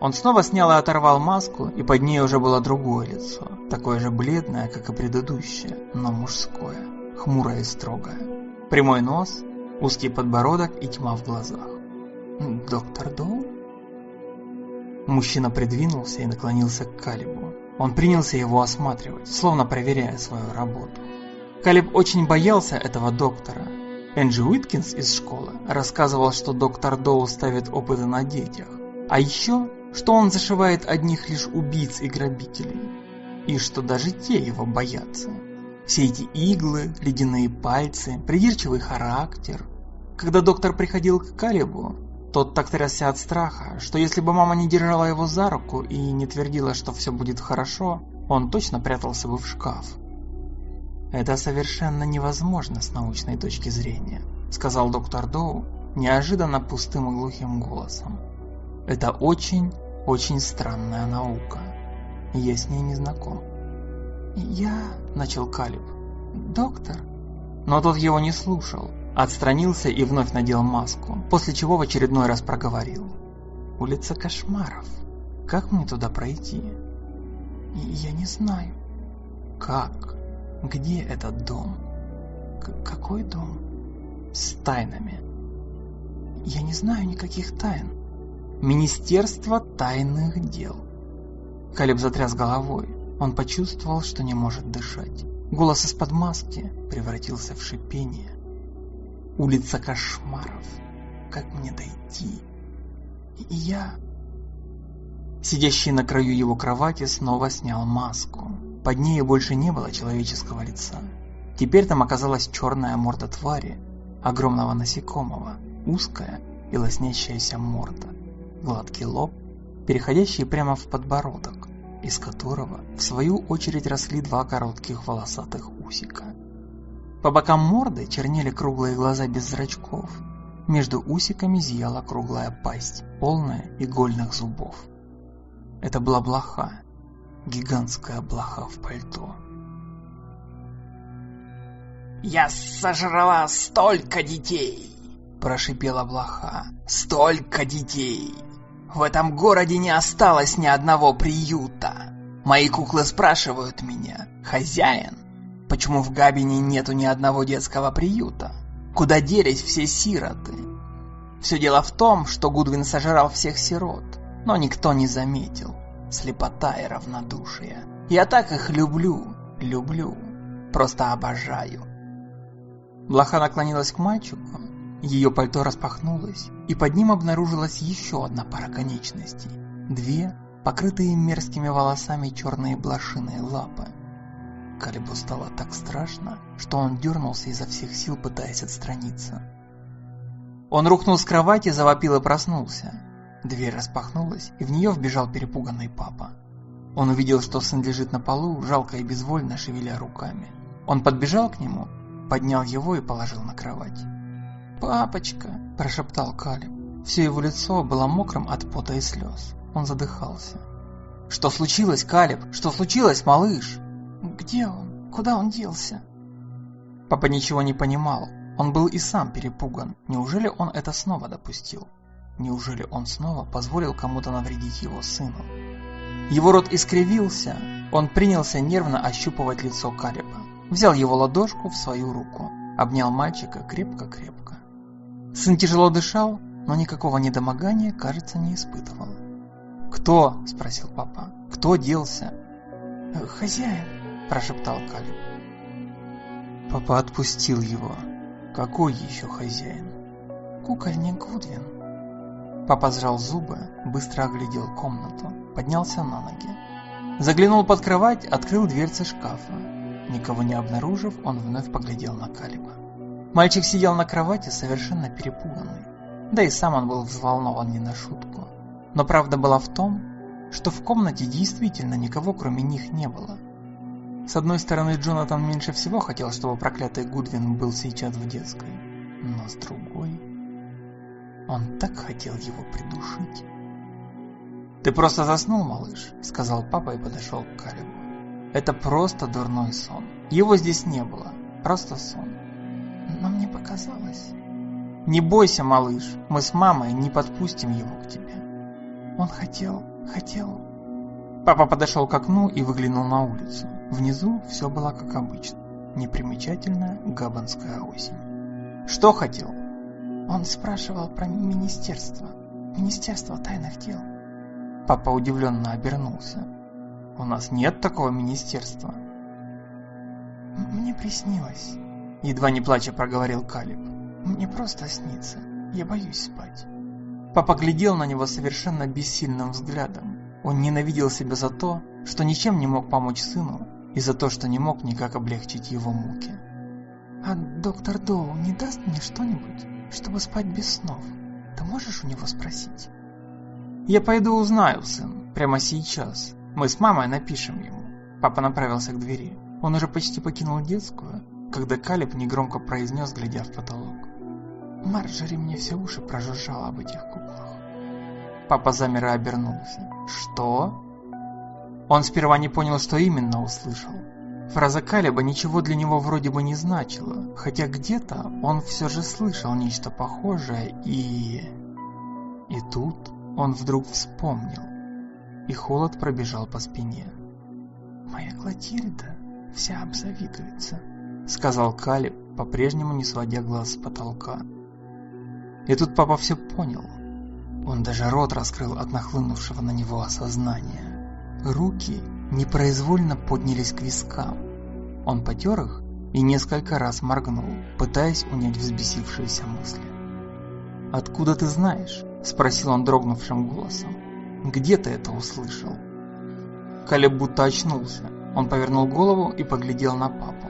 Он снова снял и оторвал маску, и под ней уже было другое лицо, такое же бледное, как и предыдущее, но мужское, хмурое и строгое. Прямой нос, узкий подбородок и тьма в глазах. «Доктор Доу?» Мужчина придвинулся и наклонился к Калибу. Он принялся его осматривать, словно проверяя свою работу. Калиб очень боялся этого доктора. Энджи Уиткинс из школы рассказывал, что доктор Доу ставит опыты на детях. А еще, что он зашивает одних лишь убийц и грабителей. И что даже те его боятся. Все эти иглы, ледяные пальцы, придирчивый характер. Когда доктор приходил к Калибу, тот так трясся от страха, что если бы мама не держала его за руку и не твердила, что все будет хорошо, он точно прятался бы в шкаф. «Это совершенно невозможно с научной точки зрения», сказал доктор Доу неожиданно пустым и глухим голосом. «Это очень, очень странная наука. Я с ней не знаком». «Я...» — начал Калиб. «Доктор?» Но тот его не слушал. Отстранился и вновь надел маску, после чего в очередной раз проговорил. «Улица кошмаров. Как мне туда пройти?» «Я не знаю». «Как? Где этот дом?» К «Какой дом?» «С тайнами». «Я не знаю никаких тайн». «Министерство тайных дел». Калиб затряс головой. Он почувствовал, что не может дышать. Голос из-под маски превратился в шипение. Улица кошмаров. Как мне дойти? И я... Сидящий на краю его кровати снова снял маску. Под ней больше не было человеческого лица. Теперь там оказалась черная морда твари, огромного насекомого, узкая и лоснящаяся морда, гладкий лоб, переходящий прямо в подбородок, из которого, в свою очередь, росли два коротких волосатых усика. По бокам морды чернели круглые глаза без зрачков. Между усиками зияла круглая пасть, полная игольных зубов. Это была блоха, гигантская блоха в пальто. «Я сожрала столько детей!» – прошипела блоха. «Столько детей! В этом городе не осталось ни одного приюта! Мои куклы спрашивают меня, хозяин, Почему в Габине нету ни одного детского приюта? Куда делись все сироты? Все дело в том, что Гудвин сожрал всех сирот, но никто не заметил. Слепота и равнодушие. Я так их люблю, люблю, просто обожаю. Блоха наклонилась к мальчику, ее пальто распахнулось, и под ним обнаружилась еще одна пара конечностей. Две, покрытые мерзкими волосами черные блошиные лапы. Калибу стало так страшно, что он дернулся изо всех сил, пытаясь отстраниться. Он рухнул с кровати, завопил и проснулся. Дверь распахнулась, и в нее вбежал перепуганный папа. Он увидел, что сын лежит на полу, жалко и безвольно шевеля руками. Он подбежал к нему, поднял его и положил на кровать. «Папочка!» – прошептал Калиб. Все его лицо было мокрым от пота и слез. Он задыхался. «Что случилось, Калиб? Что случилось, малыш?» «Где он? Куда он делся?» Папа ничего не понимал. Он был и сам перепуган. Неужели он это снова допустил? Неужели он снова позволил кому-то навредить его сыну? Его рот искривился. Он принялся нервно ощупывать лицо Калиба. Взял его ладошку в свою руку. Обнял мальчика крепко-крепко. Сын тяжело дышал, но никакого недомогания, кажется, не испытывал. «Кто?» – спросил папа. «Кто делся?» «Хозяин», – прошептал Калиб. Папа отпустил его. Какой еще хозяин? Кукольник Гудвин. Папа сжал зубы, быстро оглядел комнату, поднялся на ноги. Заглянул под кровать, открыл дверцы шкафа. Никого не обнаружив, он вновь поглядел на Калиба. Мальчик сидел на кровати, совершенно перепуганный. Да и сам он был взволнован не на шутку. Но правда была в том, что в комнате действительно никого кроме них не было. С одной стороны, Джонатан меньше всего хотел, чтобы проклятый Гудвин был сейчас в детской. Но с другой... Он так хотел его придушить. «Ты просто заснул, малыш», — сказал папа и подошел к Калибу. «Это просто дурной сон. Его здесь не было. Просто сон». «Но мне показалось...» «Не бойся, малыш. Мы с мамой не подпустим его к тебе». «Он хотел... хотел...» Папа подошел к окну и выглянул на улицу. Внизу все было как обычно. Непримечательная габанская осень. Что хотел? Он спрашивал про министерство. Министерство тайных дел. Папа удивленно обернулся. У нас нет такого министерства. Мне приснилось. Едва не плача проговорил Калиб. Мне просто снится. Я боюсь спать. Папа глядел на него совершенно бессильным взглядом. Он ненавидел себя за то, что ничем не мог помочь сыну, и за то, что не мог никак облегчить его муки. «А доктор Доу не даст мне что-нибудь, чтобы спать без снов? Ты можешь у него спросить?» «Я пойду узнаю, сын, прямо сейчас. Мы с мамой напишем ему». Папа направился к двери. Он уже почти покинул детскую, когда Калиб негромко произнес, глядя в потолок. «Марджори мне все уши прожужжала об этих куклах». Папа замер и обернулся. «Что?» Он сперва не понял, что именно услышал. Фраза Калиба ничего для него вроде бы не значила, хотя где-то он все же слышал нечто похожее и... И тут он вдруг вспомнил, и холод пробежал по спине. «Моя Клотильда вся обзавидуется», — сказал Калиб, по-прежнему не сводя глаз с потолка. И тут папа все понял — он даже рот раскрыл от нахлынувшего на него осознания. Руки непроизвольно поднялись к вискам. Он потер их и несколько раз моргнул, пытаясь унять взбесившиеся мысли. «Откуда ты знаешь?» – спросил он дрогнувшим голосом. «Где ты это услышал?» Калеб будто очнулся. Он повернул голову и поглядел на папу.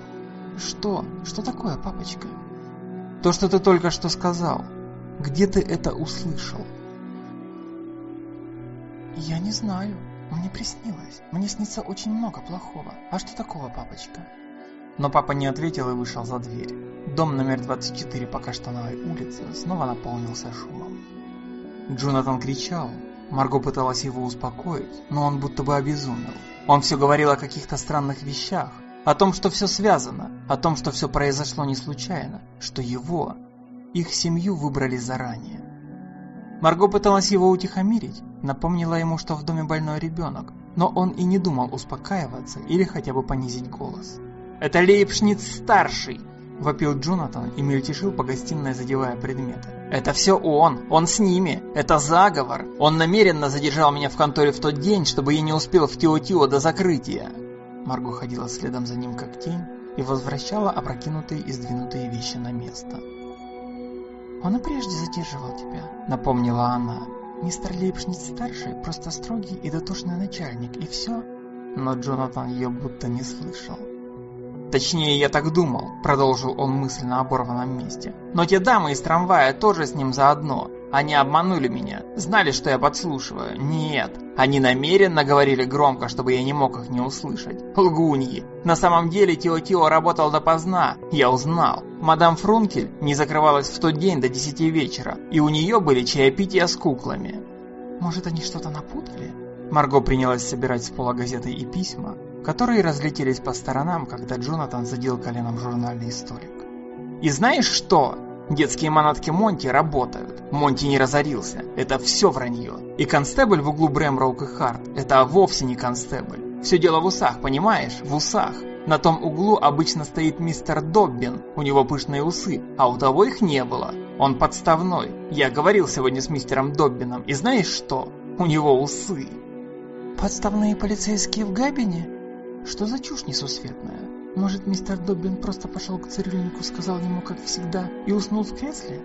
«Что? Что такое, папочка?» «То, что ты только что сказал. Где ты это услышал?» Я не знаю. Мне приснилось. Мне снится очень много плохого. А что такого, папочка? Но папа не ответил и вышел за дверь. Дом номер 24 по Каштановой улице снова наполнился шумом. Джонатан кричал. Марго пыталась его успокоить, но он будто бы обезумел. Он все говорил о каких-то странных вещах, о том, что все связано, о том, что все произошло не случайно, что его, их семью выбрали заранее. Марго пыталась его утихомирить, напомнила ему, что в доме больной ребенок, но он и не думал успокаиваться или хотя бы понизить голос. «Это Лейпшниц-старший!» – вопил Джонатан и мельтешил по гостиной, задевая предметы. «Это все он! Он с ними! Это заговор! Он намеренно задержал меня в конторе в тот день, чтобы я не успел в Тио-Тио до закрытия!» Марго ходила следом за ним как тень и возвращала опрокинутые и сдвинутые вещи на место. «Он и прежде задерживал тебя», — напомнила она. «Мистер Лейпшниц-старший просто строгий и дотошный начальник, и все». Но Джонатан ее будто не слышал. Точнее, я так думал, продолжил он мысль на оборванном месте. Но те дамы из трамвая тоже с ним заодно. Они обманули меня, знали, что я подслушиваю. Нет, они намеренно говорили громко, чтобы я не мог их не услышать. Лгуньи. На самом деле Тио-Тио работал допоздна, я узнал. Мадам Фрункель не закрывалась в тот день до 10 вечера, и у нее были чаепития с куклами. Может, они что-то напутали? Марго принялась собирать с пола газеты и письма, которые разлетелись по сторонам, когда Джонатан задел коленом журнальный столик. «И знаешь что? Детские манатки Монти работают. Монти не разорился. Это все вранье. И констебль в углу Брэмроук и Харт – это вовсе не констебль. Все дело в усах, понимаешь? В усах. На том углу обычно стоит мистер Доббин, у него пышные усы, а у того их не было. Он подставной. Я говорил сегодня с мистером Доббином, и знаешь что? У него усы. Подставные полицейские в Габине? Что за чушь несусветная? Может, мистер Доббин просто пошел к цирюльнику, сказал ему, как всегда, и уснул в кресле?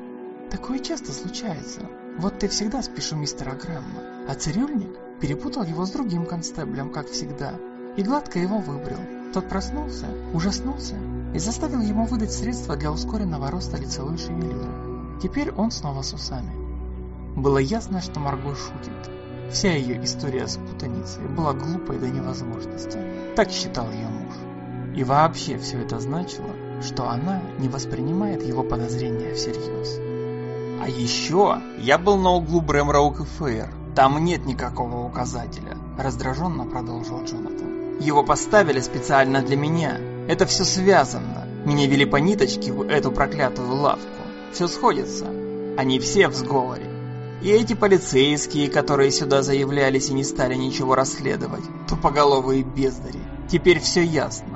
Такое часто случается. Вот ты всегда спишь у мистера Грэмма, а цирюльник перепутал его с другим констеблем, как всегда, и гладко его выбрил. Тот проснулся, ужаснулся и заставил ему выдать средства для ускоренного роста лицевой шевелюры. Теперь он снова с усами. Было ясно, что Марго шутит. Вся ее история с путаницей была глупой до невозможности. Так считал ее муж. И вообще все это значило, что она не воспринимает его подозрения всерьез. А еще я был на углу Брэмроук и Фейр. Там нет никакого указателя, раздраженно продолжил Джонатан. Его поставили специально для меня. Это все связано. Меня вели по ниточке в эту проклятую лавку. Все сходится. Они все в сговоре. И эти полицейские, которые сюда заявлялись и не стали ничего расследовать, тупоголовые бездари. Теперь все ясно.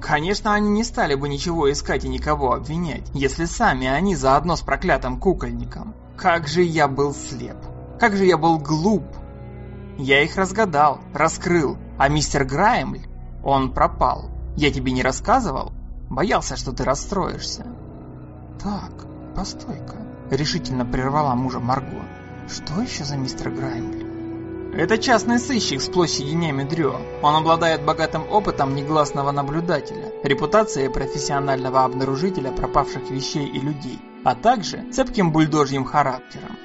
Конечно, они не стали бы ничего искать и никого обвинять, если сами они заодно с проклятым кукольником. Как же я был слеп. Как же я был глуп. Я их разгадал, раскрыл, а мистер Граймль, он пропал. Я тебе не рассказывал? Боялся, что ты расстроишься. Так, постой-ка. Решительно прервала мужа Марго. Что еще за мистер Граймль? Это частный сыщик с площади Немедрё. Он обладает богатым опытом негласного наблюдателя, репутацией профессионального обнаружителя пропавших вещей и людей, а также цепким бульдожьим характером.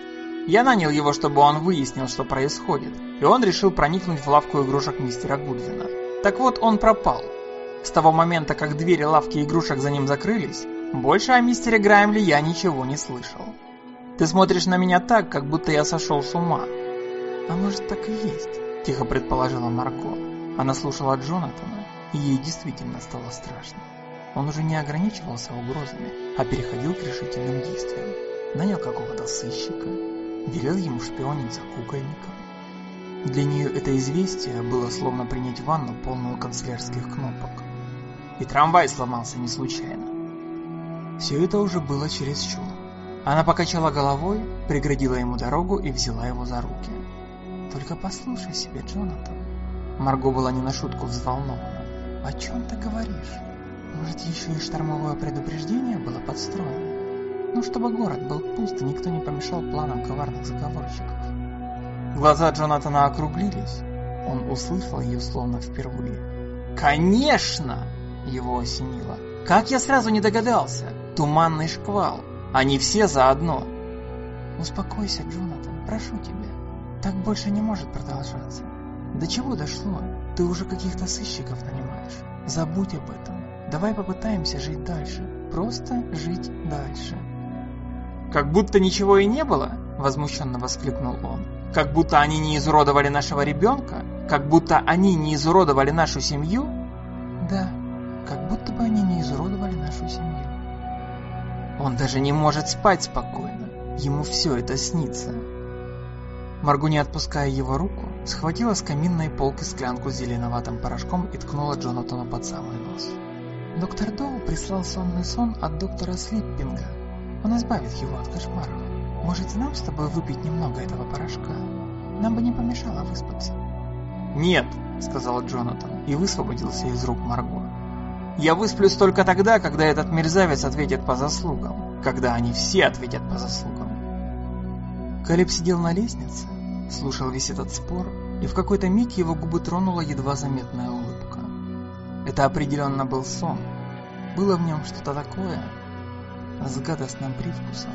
Я нанял его, чтобы он выяснил, что происходит, и он решил проникнуть в лавку игрушек мистера Гудвина. Так вот, он пропал. С того момента, как двери лавки игрушек за ним закрылись, больше о мистере Граймли я ничего не слышал. Ты смотришь на меня так, как будто я сошел с ума. А может так и есть, тихо предположила Марго. Она слушала Джонатана, и ей действительно стало страшно. Он уже не ограничивался угрозами, а переходил к решительным действиям. Нанял какого-то сыщика, велел ему шпионить за кукольником. Для нее это известие было словно принять ванну, полную канцелярских кнопок. И трамвай сломался не случайно. Все это уже было чересчур. Она покачала головой, преградила ему дорогу и взяла его за руки. «Только послушай себе, Джонатан». Марго была не на шутку взволнована. «О чем ты говоришь? Может, еще и штормовое предупреждение было подстроено? Ну, чтобы город был пуст и никто не помешал планам коварных заговорщиков». Глаза Джонатана округлились. Он услышал ее словно впервые. «Конечно!» — его осенило. «Как я сразу не догадался! Туманный шквал! Они все заодно!» «Успокойся, Джонатан, прошу тебя. Так больше не может продолжаться. До чего дошло? Ты уже каких-то сыщиков нанимаешь. Забудь об этом. Давай попытаемся жить дальше. Просто жить дальше». «Как будто ничего и не было?» — возмущенно воскликнул он. Как будто они не изуродовали нашего ребенка? Как будто они не изуродовали нашу семью? Да, как будто бы они не изуродовали нашу семью. Он даже не может спать спокойно. Ему все это снится. Маргу, не отпуская его руку, схватила с каминной полки склянку с зеленоватым порошком и ткнула Джонатану под самый нос. Доктор Доу прислал сонный сон от доктора Слиппинга. Он избавит его от кошмаров. Может, нам с тобой выпить немного этого порошка? Нам бы не помешало выспаться. Нет, сказал Джонатан и высвободился из рук Марго. Я высплюсь только тогда, когда этот мерзавец ответит по заслугам. Когда они все ответят по заслугам. Калеб сидел на лестнице, слушал весь этот спор, и в какой-то миг его губы тронула едва заметная улыбка. Это определенно был сон. Было в нем что-то такое с гадостным привкусом.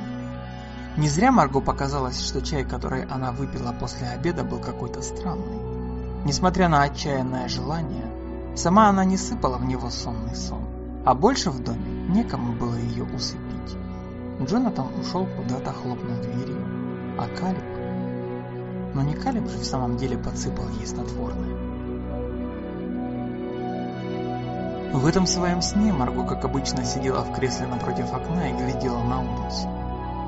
Не зря Марго показалось, что чай, который она выпила после обеда, был какой-то странный. Несмотря на отчаянное желание, сама она не сыпала в него сонный сон, а больше в доме некому было ее усыпить. Джонатан ушел куда-то, хлопнув дверью, а Калиб... Но не Калиб же в самом деле подсыпал ей снотворное. В этом своем сне Марго, как обычно, сидела в кресле напротив окна и глядела на улицу.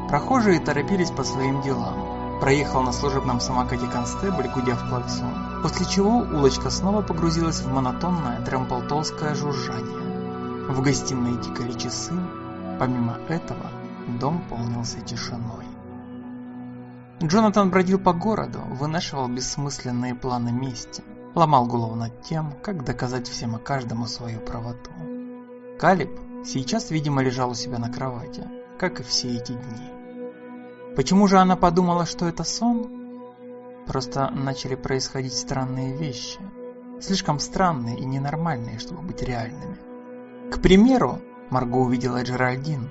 Прохожие торопились по своим делам. Проехал на служебном самокате констебль, гудя в клаксон, после чего улочка снова погрузилась в монотонное тремполтолское жужжание. В гостиной тикали часы, помимо этого дом полнился тишиной. Джонатан бродил по городу, вынашивал бессмысленные планы мести – ломал голову над тем, как доказать всем и каждому свою правоту. Калиб сейчас, видимо, лежал у себя на кровати, как и все эти дни. Почему же она подумала, что это сон? Просто начали происходить странные вещи. Слишком странные и ненормальные, чтобы быть реальными. К примеру, Марго увидела Джеральдин.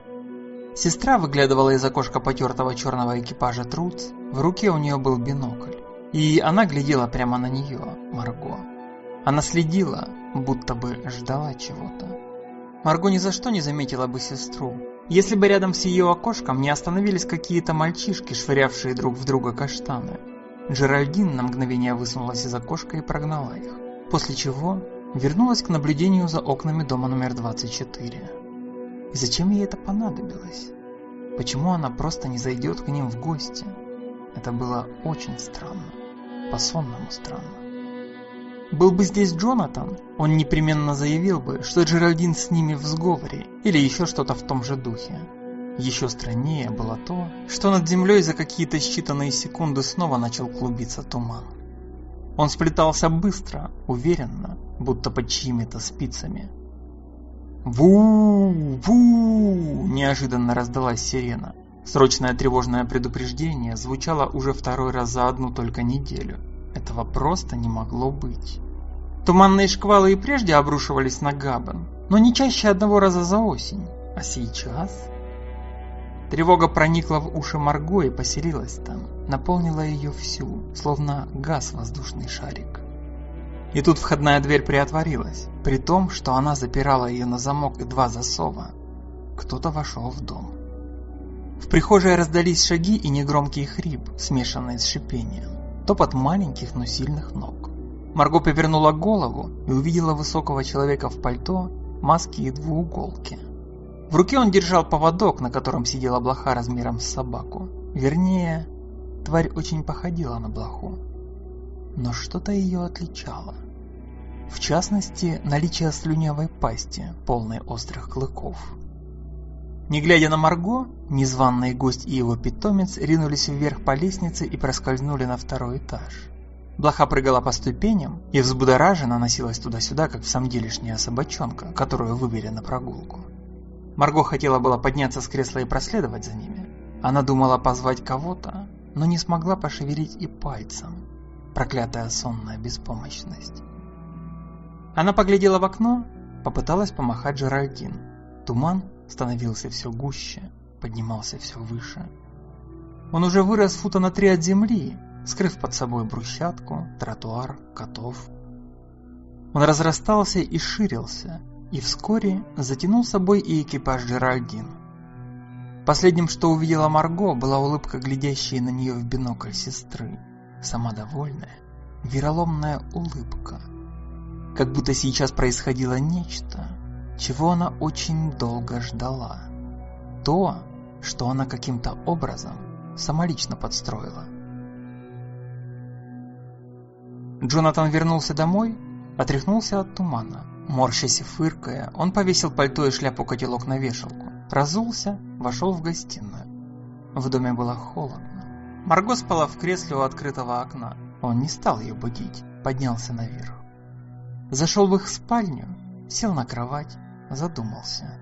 Сестра выглядывала из окошка потертого черного экипажа Труц, в руке у нее был бинокль. И она глядела прямо на нее, Марго. Она следила, будто бы ждала чего-то. Марго ни за что не заметила бы сестру, если бы рядом с ее окошком не остановились какие-то мальчишки, швырявшие друг в друга каштаны. Джеральдин на мгновение высунулась из окошка и прогнала их, после чего вернулась к наблюдению за окнами дома номер 24. И зачем ей это понадобилось? Почему она просто не зайдет к ним в гости? Это было очень странно по-сонному странно. Был бы здесь Джонатан, он непременно заявил бы, что Джеральдин с ними в сговоре или еще что-то в том же духе. Еще страннее было то, что над землей за какие-то считанные секунды снова начал клубиться туман. Он сплетался быстро, уверенно, будто под чьими-то спицами. «Ву! Ву!» – неожиданно раздалась сирена. Срочное тревожное предупреждение звучало уже второй раз за одну только неделю. Этого просто не могло быть. Туманные шквалы и прежде обрушивались на Габен, но не чаще одного раза за осень. А сейчас... Тревога проникла в уши Марго и поселилась там, наполнила ее всю, словно газ воздушный шарик. И тут входная дверь приотворилась, при том, что она запирала ее на замок и два засова. Кто-то вошел в дом. В прихожей раздались шаги и негромкий хрип, смешанный с шипением. Топот маленьких, но сильных ног. Марго повернула голову и увидела высокого человека в пальто, маске и двууголке. В руке он держал поводок, на котором сидела блоха размером с собаку. Вернее, тварь очень походила на блоху. Но что-то ее отличало. Частности, наличие слюнявой пасти, полной острых клыков. Не глядя на Марго, незваный гость и его питомец ринулись вверх по лестнице и проскользнули на второй этаж. Блоха прыгала по ступеням и взбудораженно носилась туда-сюда, как в самом делешняя собачонка, которую вывели на прогулку. Марго хотела было подняться с кресла и проследовать за ними. Она думала позвать кого-то, но не смогла пошевелить и пальцем. Проклятая сонная беспомощность. Она поглядела в окно, попыталась помахать Джеральдин. Туман становился все гуще, поднимался все выше. Он уже вырос фута на три от земли, скрыв под собой брусчатку, тротуар, котов. Он разрастался и ширился, и вскоре затянул собой и экипаж Джеральдин. Последним, что увидела Марго, была улыбка, глядящая на нее в бинокль сестры. Сама довольная, вероломная улыбка. Как будто сейчас происходило нечто, чего она очень долго ждала. То, что она каким-то образом самолично подстроила. Джонатан вернулся домой, отряхнулся от тумана. Морщась и фыркая, он повесил пальто и шляпу-котелок на вешалку, разулся, вошел в гостиную. В доме было холодно. Марго спала в кресле у открытого окна. Он не стал ее будить, поднялся наверх. Зашел в их спальню, сел на кровать, задумался.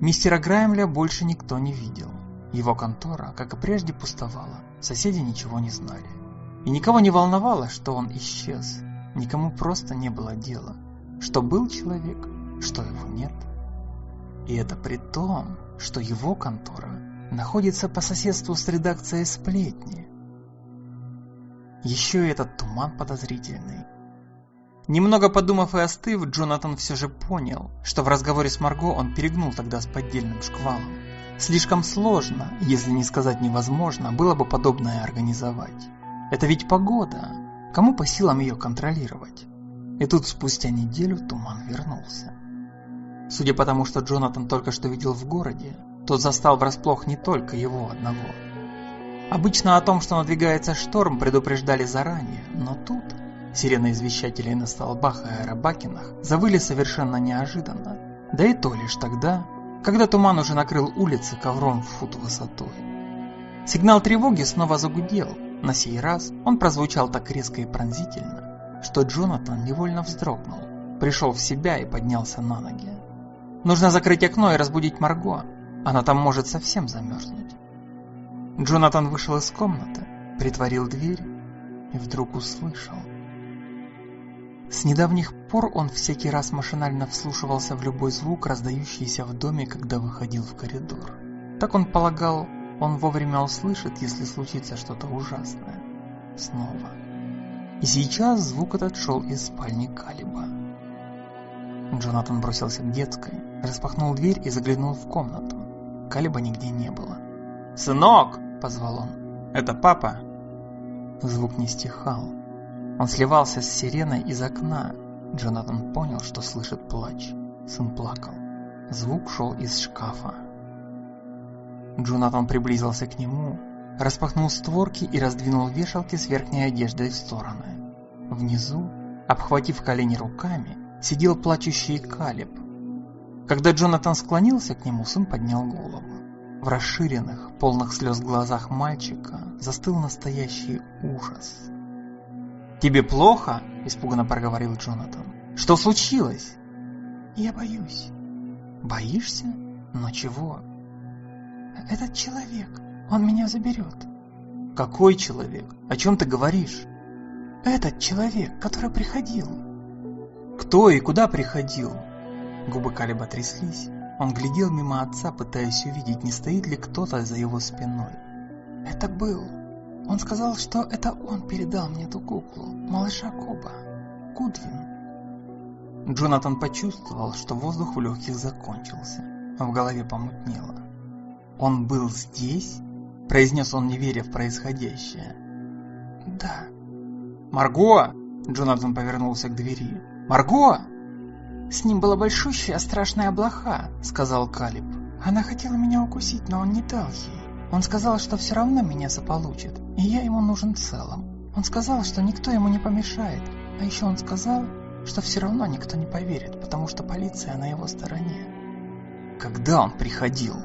Мистера Граймля больше никто не видел. Его контора, как и прежде, пустовала. Соседи ничего не знали. И никого не волновало, что он исчез. Никому просто не было дела, что был человек, что его нет. И это при том, что его контора находится по соседству с редакцией «Сплетни». Еще и этот туман подозрительный. Немного подумав и остыв, Джонатан все же понял, что в разговоре с Марго он перегнул тогда с поддельным шквалом. Слишком сложно, если не сказать невозможно, было бы подобное организовать. Это ведь погода. Кому по силам ее контролировать? И тут спустя неделю туман вернулся. Судя по тому, что Джонатан только что видел в городе, тот застал врасплох не только его одного. Обычно о том, что надвигается шторм, предупреждали заранее, но тут сирены извещателей на столбах и аэробакинах завыли совершенно неожиданно, да и то лишь тогда, когда туман уже накрыл улицы ковром в фут высотой. Сигнал тревоги снова загудел, на сей раз он прозвучал так резко и пронзительно, что Джонатан невольно вздрогнул, пришел в себя и поднялся на ноги. Нужно закрыть окно и разбудить Марго, она там может совсем замерзнуть. Джонатан вышел из комнаты, притворил дверь и вдруг услышал. С недавних пор он всякий раз машинально вслушивался в любой звук, раздающийся в доме, когда выходил в коридор. Так он полагал, он вовремя услышит, если случится что-то ужасное. Снова. И сейчас звук этот шел из спальни Калиба. Джонатан бросился к детской, распахнул дверь и заглянул в комнату. Калиба нигде не было. «Сынок!» – позвал он. «Это папа?» Звук не стихал. Он сливался с сиреной из окна. Джонатан понял, что слышит плач. Сын плакал. Звук шел из шкафа. Джонатан приблизился к нему, распахнул створки и раздвинул вешалки с верхней одеждой в стороны. Внизу, обхватив колени руками, сидел плачущий Калиб. Когда Джонатан склонился к нему, сын поднял голову. В расширенных, полных слез глазах мальчика застыл настоящий ужас. «Тебе плохо?» – испуганно проговорил Джонатан. «Что случилось?» «Я боюсь». «Боишься? Но чего?» «Этот человек, он меня заберет». «Какой человек? О чем ты говоришь?» «Этот человек, который приходил». «Кто и куда приходил?» Губы Калиба тряслись. Он глядел мимо отца, пытаясь увидеть, не стоит ли кто-то за его спиной. «Это был. Он сказал, что это он передал мне эту куклу, малыша Коба, Гудвин». Джонатан почувствовал, что воздух в легких закончился, а в голове помутнело. «Он был здесь?» – произнес он, не веря в происходящее. «Да». «Марго!» – Джонатан повернулся к двери. «Марго!» «С ним была большущая страшная блоха», — сказал Калиб. «Она хотела меня укусить, но он не дал ей. Он сказал, что все равно меня заполучит, и я ему нужен целым. Он сказал, что никто ему не помешает, а еще он сказал, что все равно никто не поверит, потому что полиция на его стороне». «Когда он приходил?»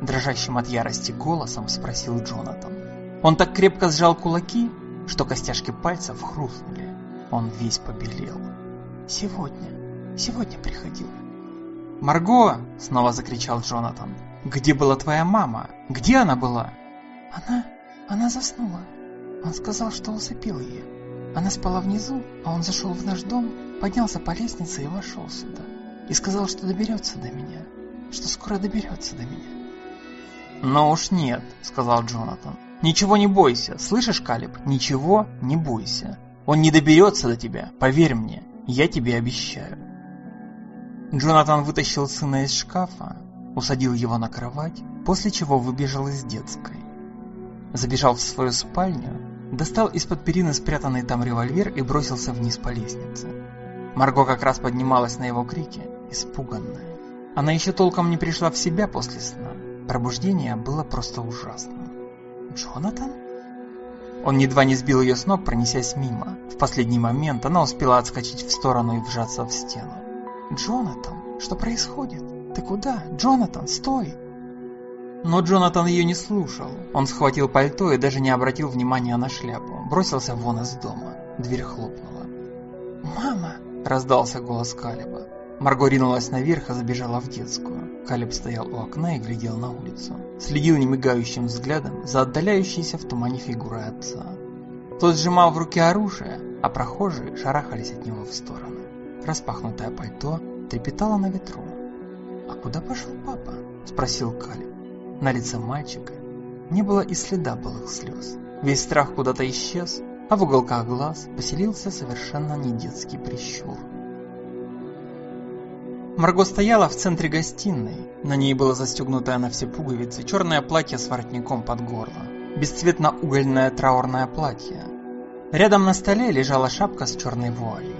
Дрожащим от ярости голосом спросил Джонатан. Он так крепко сжал кулаки, что костяшки пальцев хрустнули. Он весь побелел. «Сегодня», Сегодня приходил. «Марго!» — снова закричал Джонатан. «Где была твоя мама? Где она была?» «Она... она заснула. Он сказал, что усыпил ее. Она спала внизу, а он зашел в наш дом, поднялся по лестнице и вошел сюда. И сказал, что доберется до меня. Что скоро доберется до меня». «Ну уж нет», — сказал Джонатан. «Ничего не бойся, слышишь, Калиб? Ничего не бойся. Он не доберется до тебя, поверь мне, я тебе обещаю». Джонатан вытащил сына из шкафа, усадил его на кровать, после чего выбежал из детской. Забежал в свою спальню, достал из-под перины спрятанный там револьвер и бросился вниз по лестнице. Марго как раз поднималась на его крики, испуганная. Она еще толком не пришла в себя после сна. Пробуждение было просто ужасным. «Джонатан?» Он едва не сбил ее с ног, пронесясь мимо. В последний момент она успела отскочить в сторону и вжаться в стену. «Джонатан, что происходит? Ты куда? Джонатан, стой!» Но Джонатан ее не слушал. Он схватил пальто и даже не обратил внимания на шляпу. Бросился вон из дома. Дверь хлопнула. «Мама!» – раздался голос Калиба. Марго ринулась наверх и забежала в детскую. Калиб стоял у окна и глядел на улицу. Следил немигающим взглядом за отдаляющейся в тумане фигурой отца. Тот сжимал в руке оружие, а прохожие шарахались от него в стороны. распахнутое пальто трепетало на ветру. «А куда пошел папа?» – спросил Калиб. На лице мальчика не было и следа былых слез. Весь страх куда-то исчез, а в уголках глаз поселился совершенно не детский прищур. Марго стояла в центре гостиной. На ней было застегнутое на все пуговицы черное платье с воротником под горло. Бесцветно-угольное траурное платье. Рядом на столе лежала шапка с черной вуалью.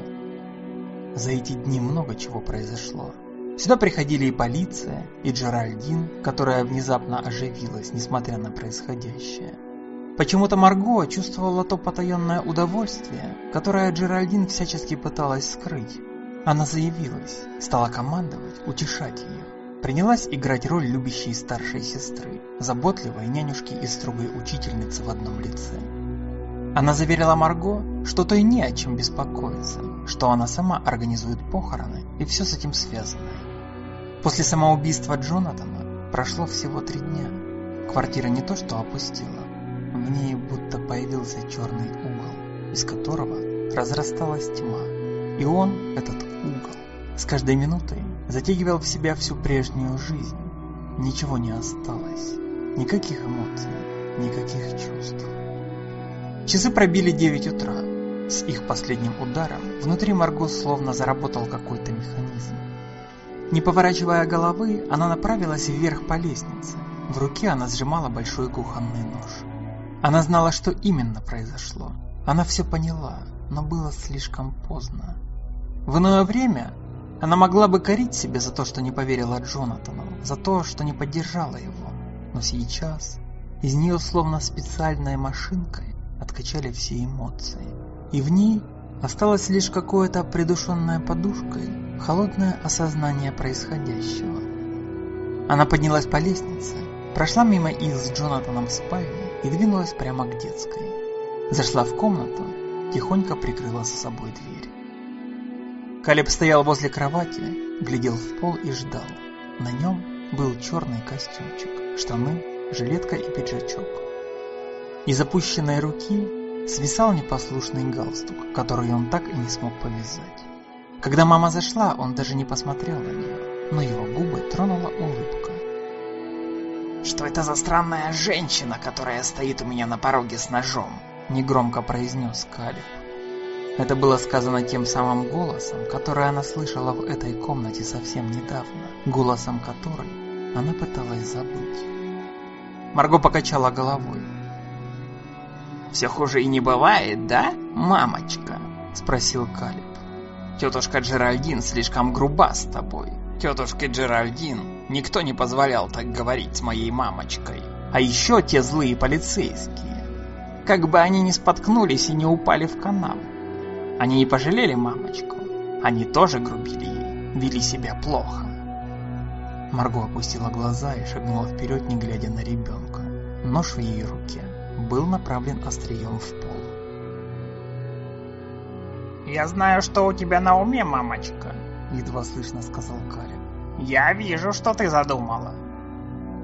За эти дни много чего произошло. Сюда приходили и полиция, и Джеральдин, которая внезапно оживилась, несмотря на происходящее. Почему-то Марго чувствовала то потаенное удовольствие, которое Джеральдин всячески пыталась скрыть. Она заявилась, стала командовать, утешать ее. Принялась играть роль любящей старшей сестры, заботливой нянюшки и строгой учительницы в одном лице. Она заверила Марго, что той не о чем беспокоиться, что она сама организует похороны и все с этим связанное. После самоубийства Джонатана прошло всего три дня. Квартира не то что опустела, в ней будто появился черный угол, из которого разрасталась тьма. И он, этот угол, с каждой минутой затягивал в себя всю прежнюю жизнь. Ничего не осталось, никаких эмоций, никаких чувств. Часы пробили 9 утра. С их последним ударом внутри Марго словно заработал какой-то механизм. Не поворачивая головы, она направилась вверх по лестнице. В руке она сжимала большой кухонный нож. Она знала, что именно произошло. Она все поняла, но было слишком поздно. В иное время она могла бы корить себя за то, что не поверила Джонатану, за то, что не поддержала его. Но сейчас из нее словно специальной машинкой откачали все эмоции. И в ней осталось лишь какое-то придушенное подушкой, холодное осознание происходящего. Она поднялась по лестнице, прошла мимо их с Джонатаном в спальне и двинулась прямо к детской. Зашла в комнату, тихонько прикрыла за собой дверь. Калеб стоял возле кровати, глядел в пол и ждал. На нем был черный костюмчик, штаны, жилетка и пиджачок. Из опущенной руки свисал непослушный галстук, который он так и не смог повязать. Когда мама зашла, он даже не посмотрел на нее, но его губы тронула улыбка. «Что это за странная женщина, которая стоит у меня на пороге с ножом?» – негромко произнес Калиб. Это было сказано тем самым голосом, который она слышала в этой комнате совсем недавно, голосом который она пыталась забыть. Марго покачала головой. «Все хуже и не бывает, да, мамочка?» – спросил Калиб. «Тетушка Джеральдин слишком груба с тобой. Тетушке Джеральдин никто не позволял так говорить с моей мамочкой. А еще те злые полицейские. Как бы они ни споткнулись и не упали в канаву. Они не пожалели мамочку. Они тоже грубили ей, вели себя плохо. Марго опустила глаза и шагнула вперед, не глядя на ребенка. Нож в ее руке был направлен острием в пол. «Я знаю, что у тебя на уме, мамочка», — едва слышно сказал Карин. «Я вижу, что ты задумала».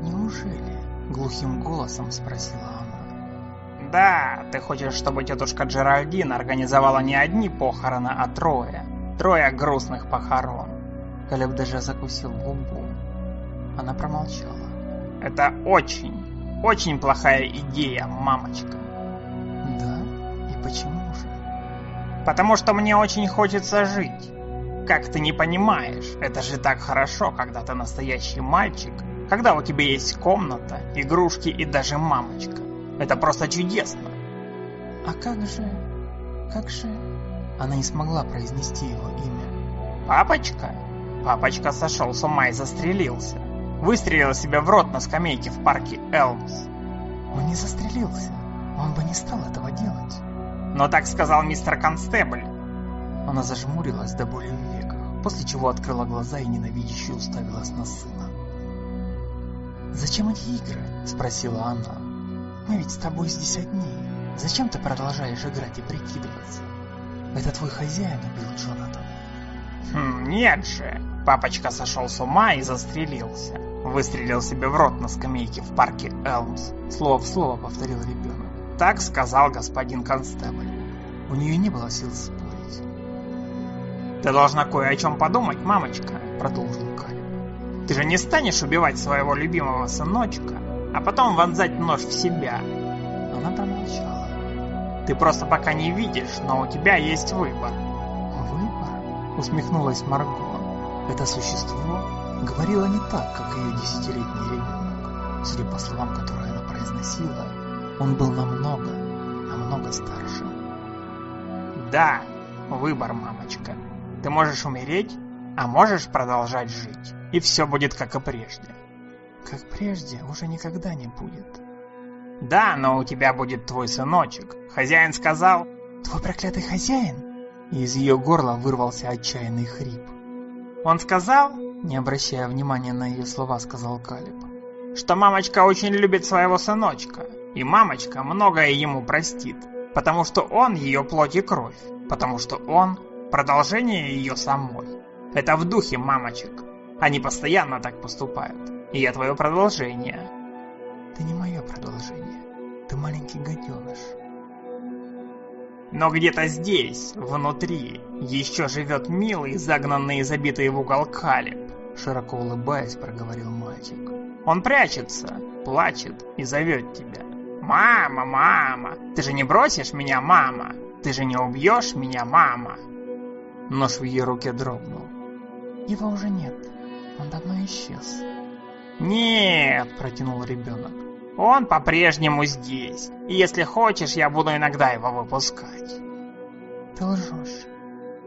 «Неужели?» — глухим голосом спросила она. «Да, ты хочешь, чтобы тетушка Джеральдин организовала не одни похороны, а трое. Трое грустных похорон». Калеб даже закусил губу. Она промолчала. «Это очень, очень плохая идея, мамочка». «Да? И почему же?» «Потому что мне очень хочется жить». Как ты не понимаешь, это же так хорошо, когда ты настоящий мальчик, когда у тебя есть комната, игрушки и даже мамочка. Это просто чудесно. А как же... как же... Она не смогла произнести его имя. Папочка? Папочка сошел с ума и застрелился. Выстрелил себя в рот на скамейке в парке Элмс. Он не застрелился. Он бы не стал этого делать. Но так сказал мистер Констебль. Она зажмурилась до боли в веках, после чего открыла глаза и ненавидяще уставилась на сына. «Зачем эти игры?» – спросила она. «Мы ведь с тобой здесь одни. Зачем ты продолжаешь играть и прикидываться? Это твой хозяин убил Джонатана». «Хм, нет же!» Папочка сошел с ума и застрелился. Выстрелил себе в рот на скамейке в парке Элмс. Слово в слово повторил ребенок. Так сказал господин констебль. У нее не было сил спорить. Ты должна кое о чем подумать, мамочка, продолжил Калиб. Ты же не станешь убивать своего любимого сыночка, а потом вонзать нож в себя. Она промолчала. Ты просто пока не видишь, но у тебя есть выбор. Выбор? Усмехнулась Марго. Это существо говорило не так, как ее десятилетний ребенок. Судя по словам, которые она произносила, он был намного, намного старше. Да, выбор, мамочка. Ты можешь умереть, а можешь продолжать жить. И все будет как и прежде. Как прежде уже никогда не будет. Да, но у тебя будет твой сыночек. Хозяин сказал... Твой проклятый хозяин? И из ее горла вырвался отчаянный хрип. Он сказал, не обращая внимания на ее слова, сказал Калиб, что мамочка очень любит своего сыночка, и мамочка многое ему простит, потому что он ее плоть и кровь, потому что он продолжение ее самой. Это в духе мамочек. Они постоянно так поступают. И я твое продолжение. Ты не мое продолжение. Ты маленький гаденыш. Но где-то здесь, внутри, еще живет милый, загнанный и забитый в угол Калиб. Широко улыбаясь, проговорил мальчик. Он прячется, плачет и зовет тебя. «Мама, мама! Ты же не бросишь меня, мама! Ты же не убьешь меня, мама!» Нож в ее руке дрогнул. Его уже нет. Он давно исчез. «Нет!» – протянул ребенок. «Он по-прежнему здесь. И если хочешь, я буду иногда его выпускать». «Ты лжешь».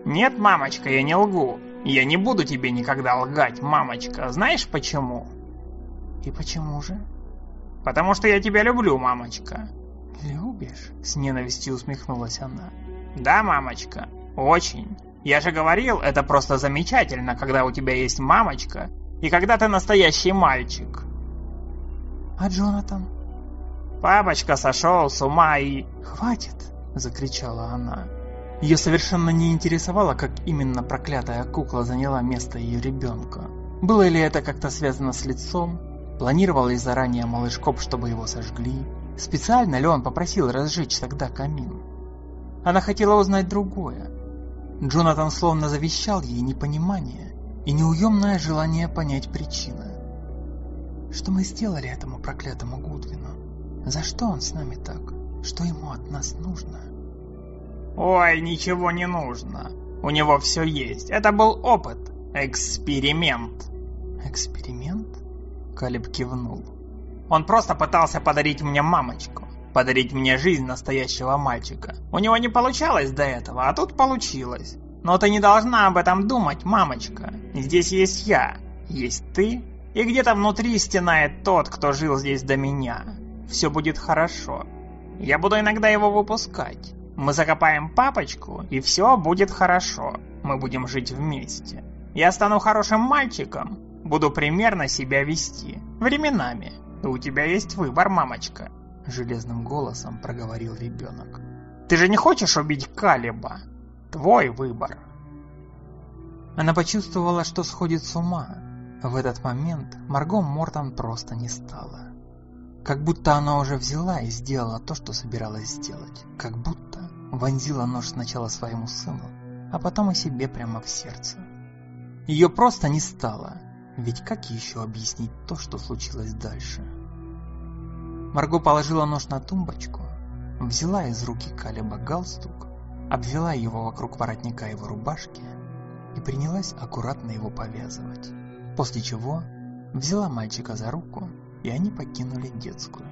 «Нет, мамочка, я не лгу. Я не буду тебе никогда лгать, мамочка. Знаешь почему?» «И почему же?» «Потому что я тебя люблю, мамочка». «Любишь?» – с ненавистью усмехнулась она. «Да, мамочка, очень. Я же говорил, это просто замечательно, когда у тебя есть мамочка, и когда ты настоящий мальчик. А Джонатан? Папочка сошел с ума и... Хватит, закричала она. Ее совершенно не интересовало, как именно проклятая кукла заняла место ее ребенка. Было ли это как-то связано с лицом? Планировал ли заранее малыш Коп, чтобы его сожгли? Специально ли он попросил разжечь тогда камин? Она хотела узнать другое. Джонатан словно завещал ей непонимание и неуемное желание понять причины. Что мы сделали этому проклятому Гудвину? За что он с нами так? Что ему от нас нужно? Ой, ничего не нужно. У него все есть. Это был опыт. Эксперимент. Эксперимент? Калиб кивнул. Он просто пытался подарить мне мамочку. Подарить мне жизнь настоящего мальчика. У него не получалось до этого, а тут получилось. Но ты не должна об этом думать, мамочка. Здесь есть я, есть ты, и где-то внутри стенает тот, кто жил здесь до меня. Все будет хорошо. Я буду иногда его выпускать. Мы закопаем папочку, и все будет хорошо. Мы будем жить вместе. Я стану хорошим мальчиком, буду примерно себя вести. Временами. И у тебя есть выбор, мамочка. Железным голосом проговорил ребенок. Ты же не хочешь убить Калиба? Твой выбор. Она почувствовала, что сходит с ума. В этот момент Марго Мортон просто не стала. Как будто она уже взяла и сделала то, что собиралась сделать. Как будто вонзила нож сначала своему сыну, а потом и себе прямо в сердце. Ее просто не стало, ведь как еще объяснить то, что случилось дальше? Марго положила нож на тумбочку, взяла из руки Калеба галстук обвела его вокруг воротника его рубашки и принялась аккуратно его повязывать. После чего взяла мальчика за руку, и они покинули детскую.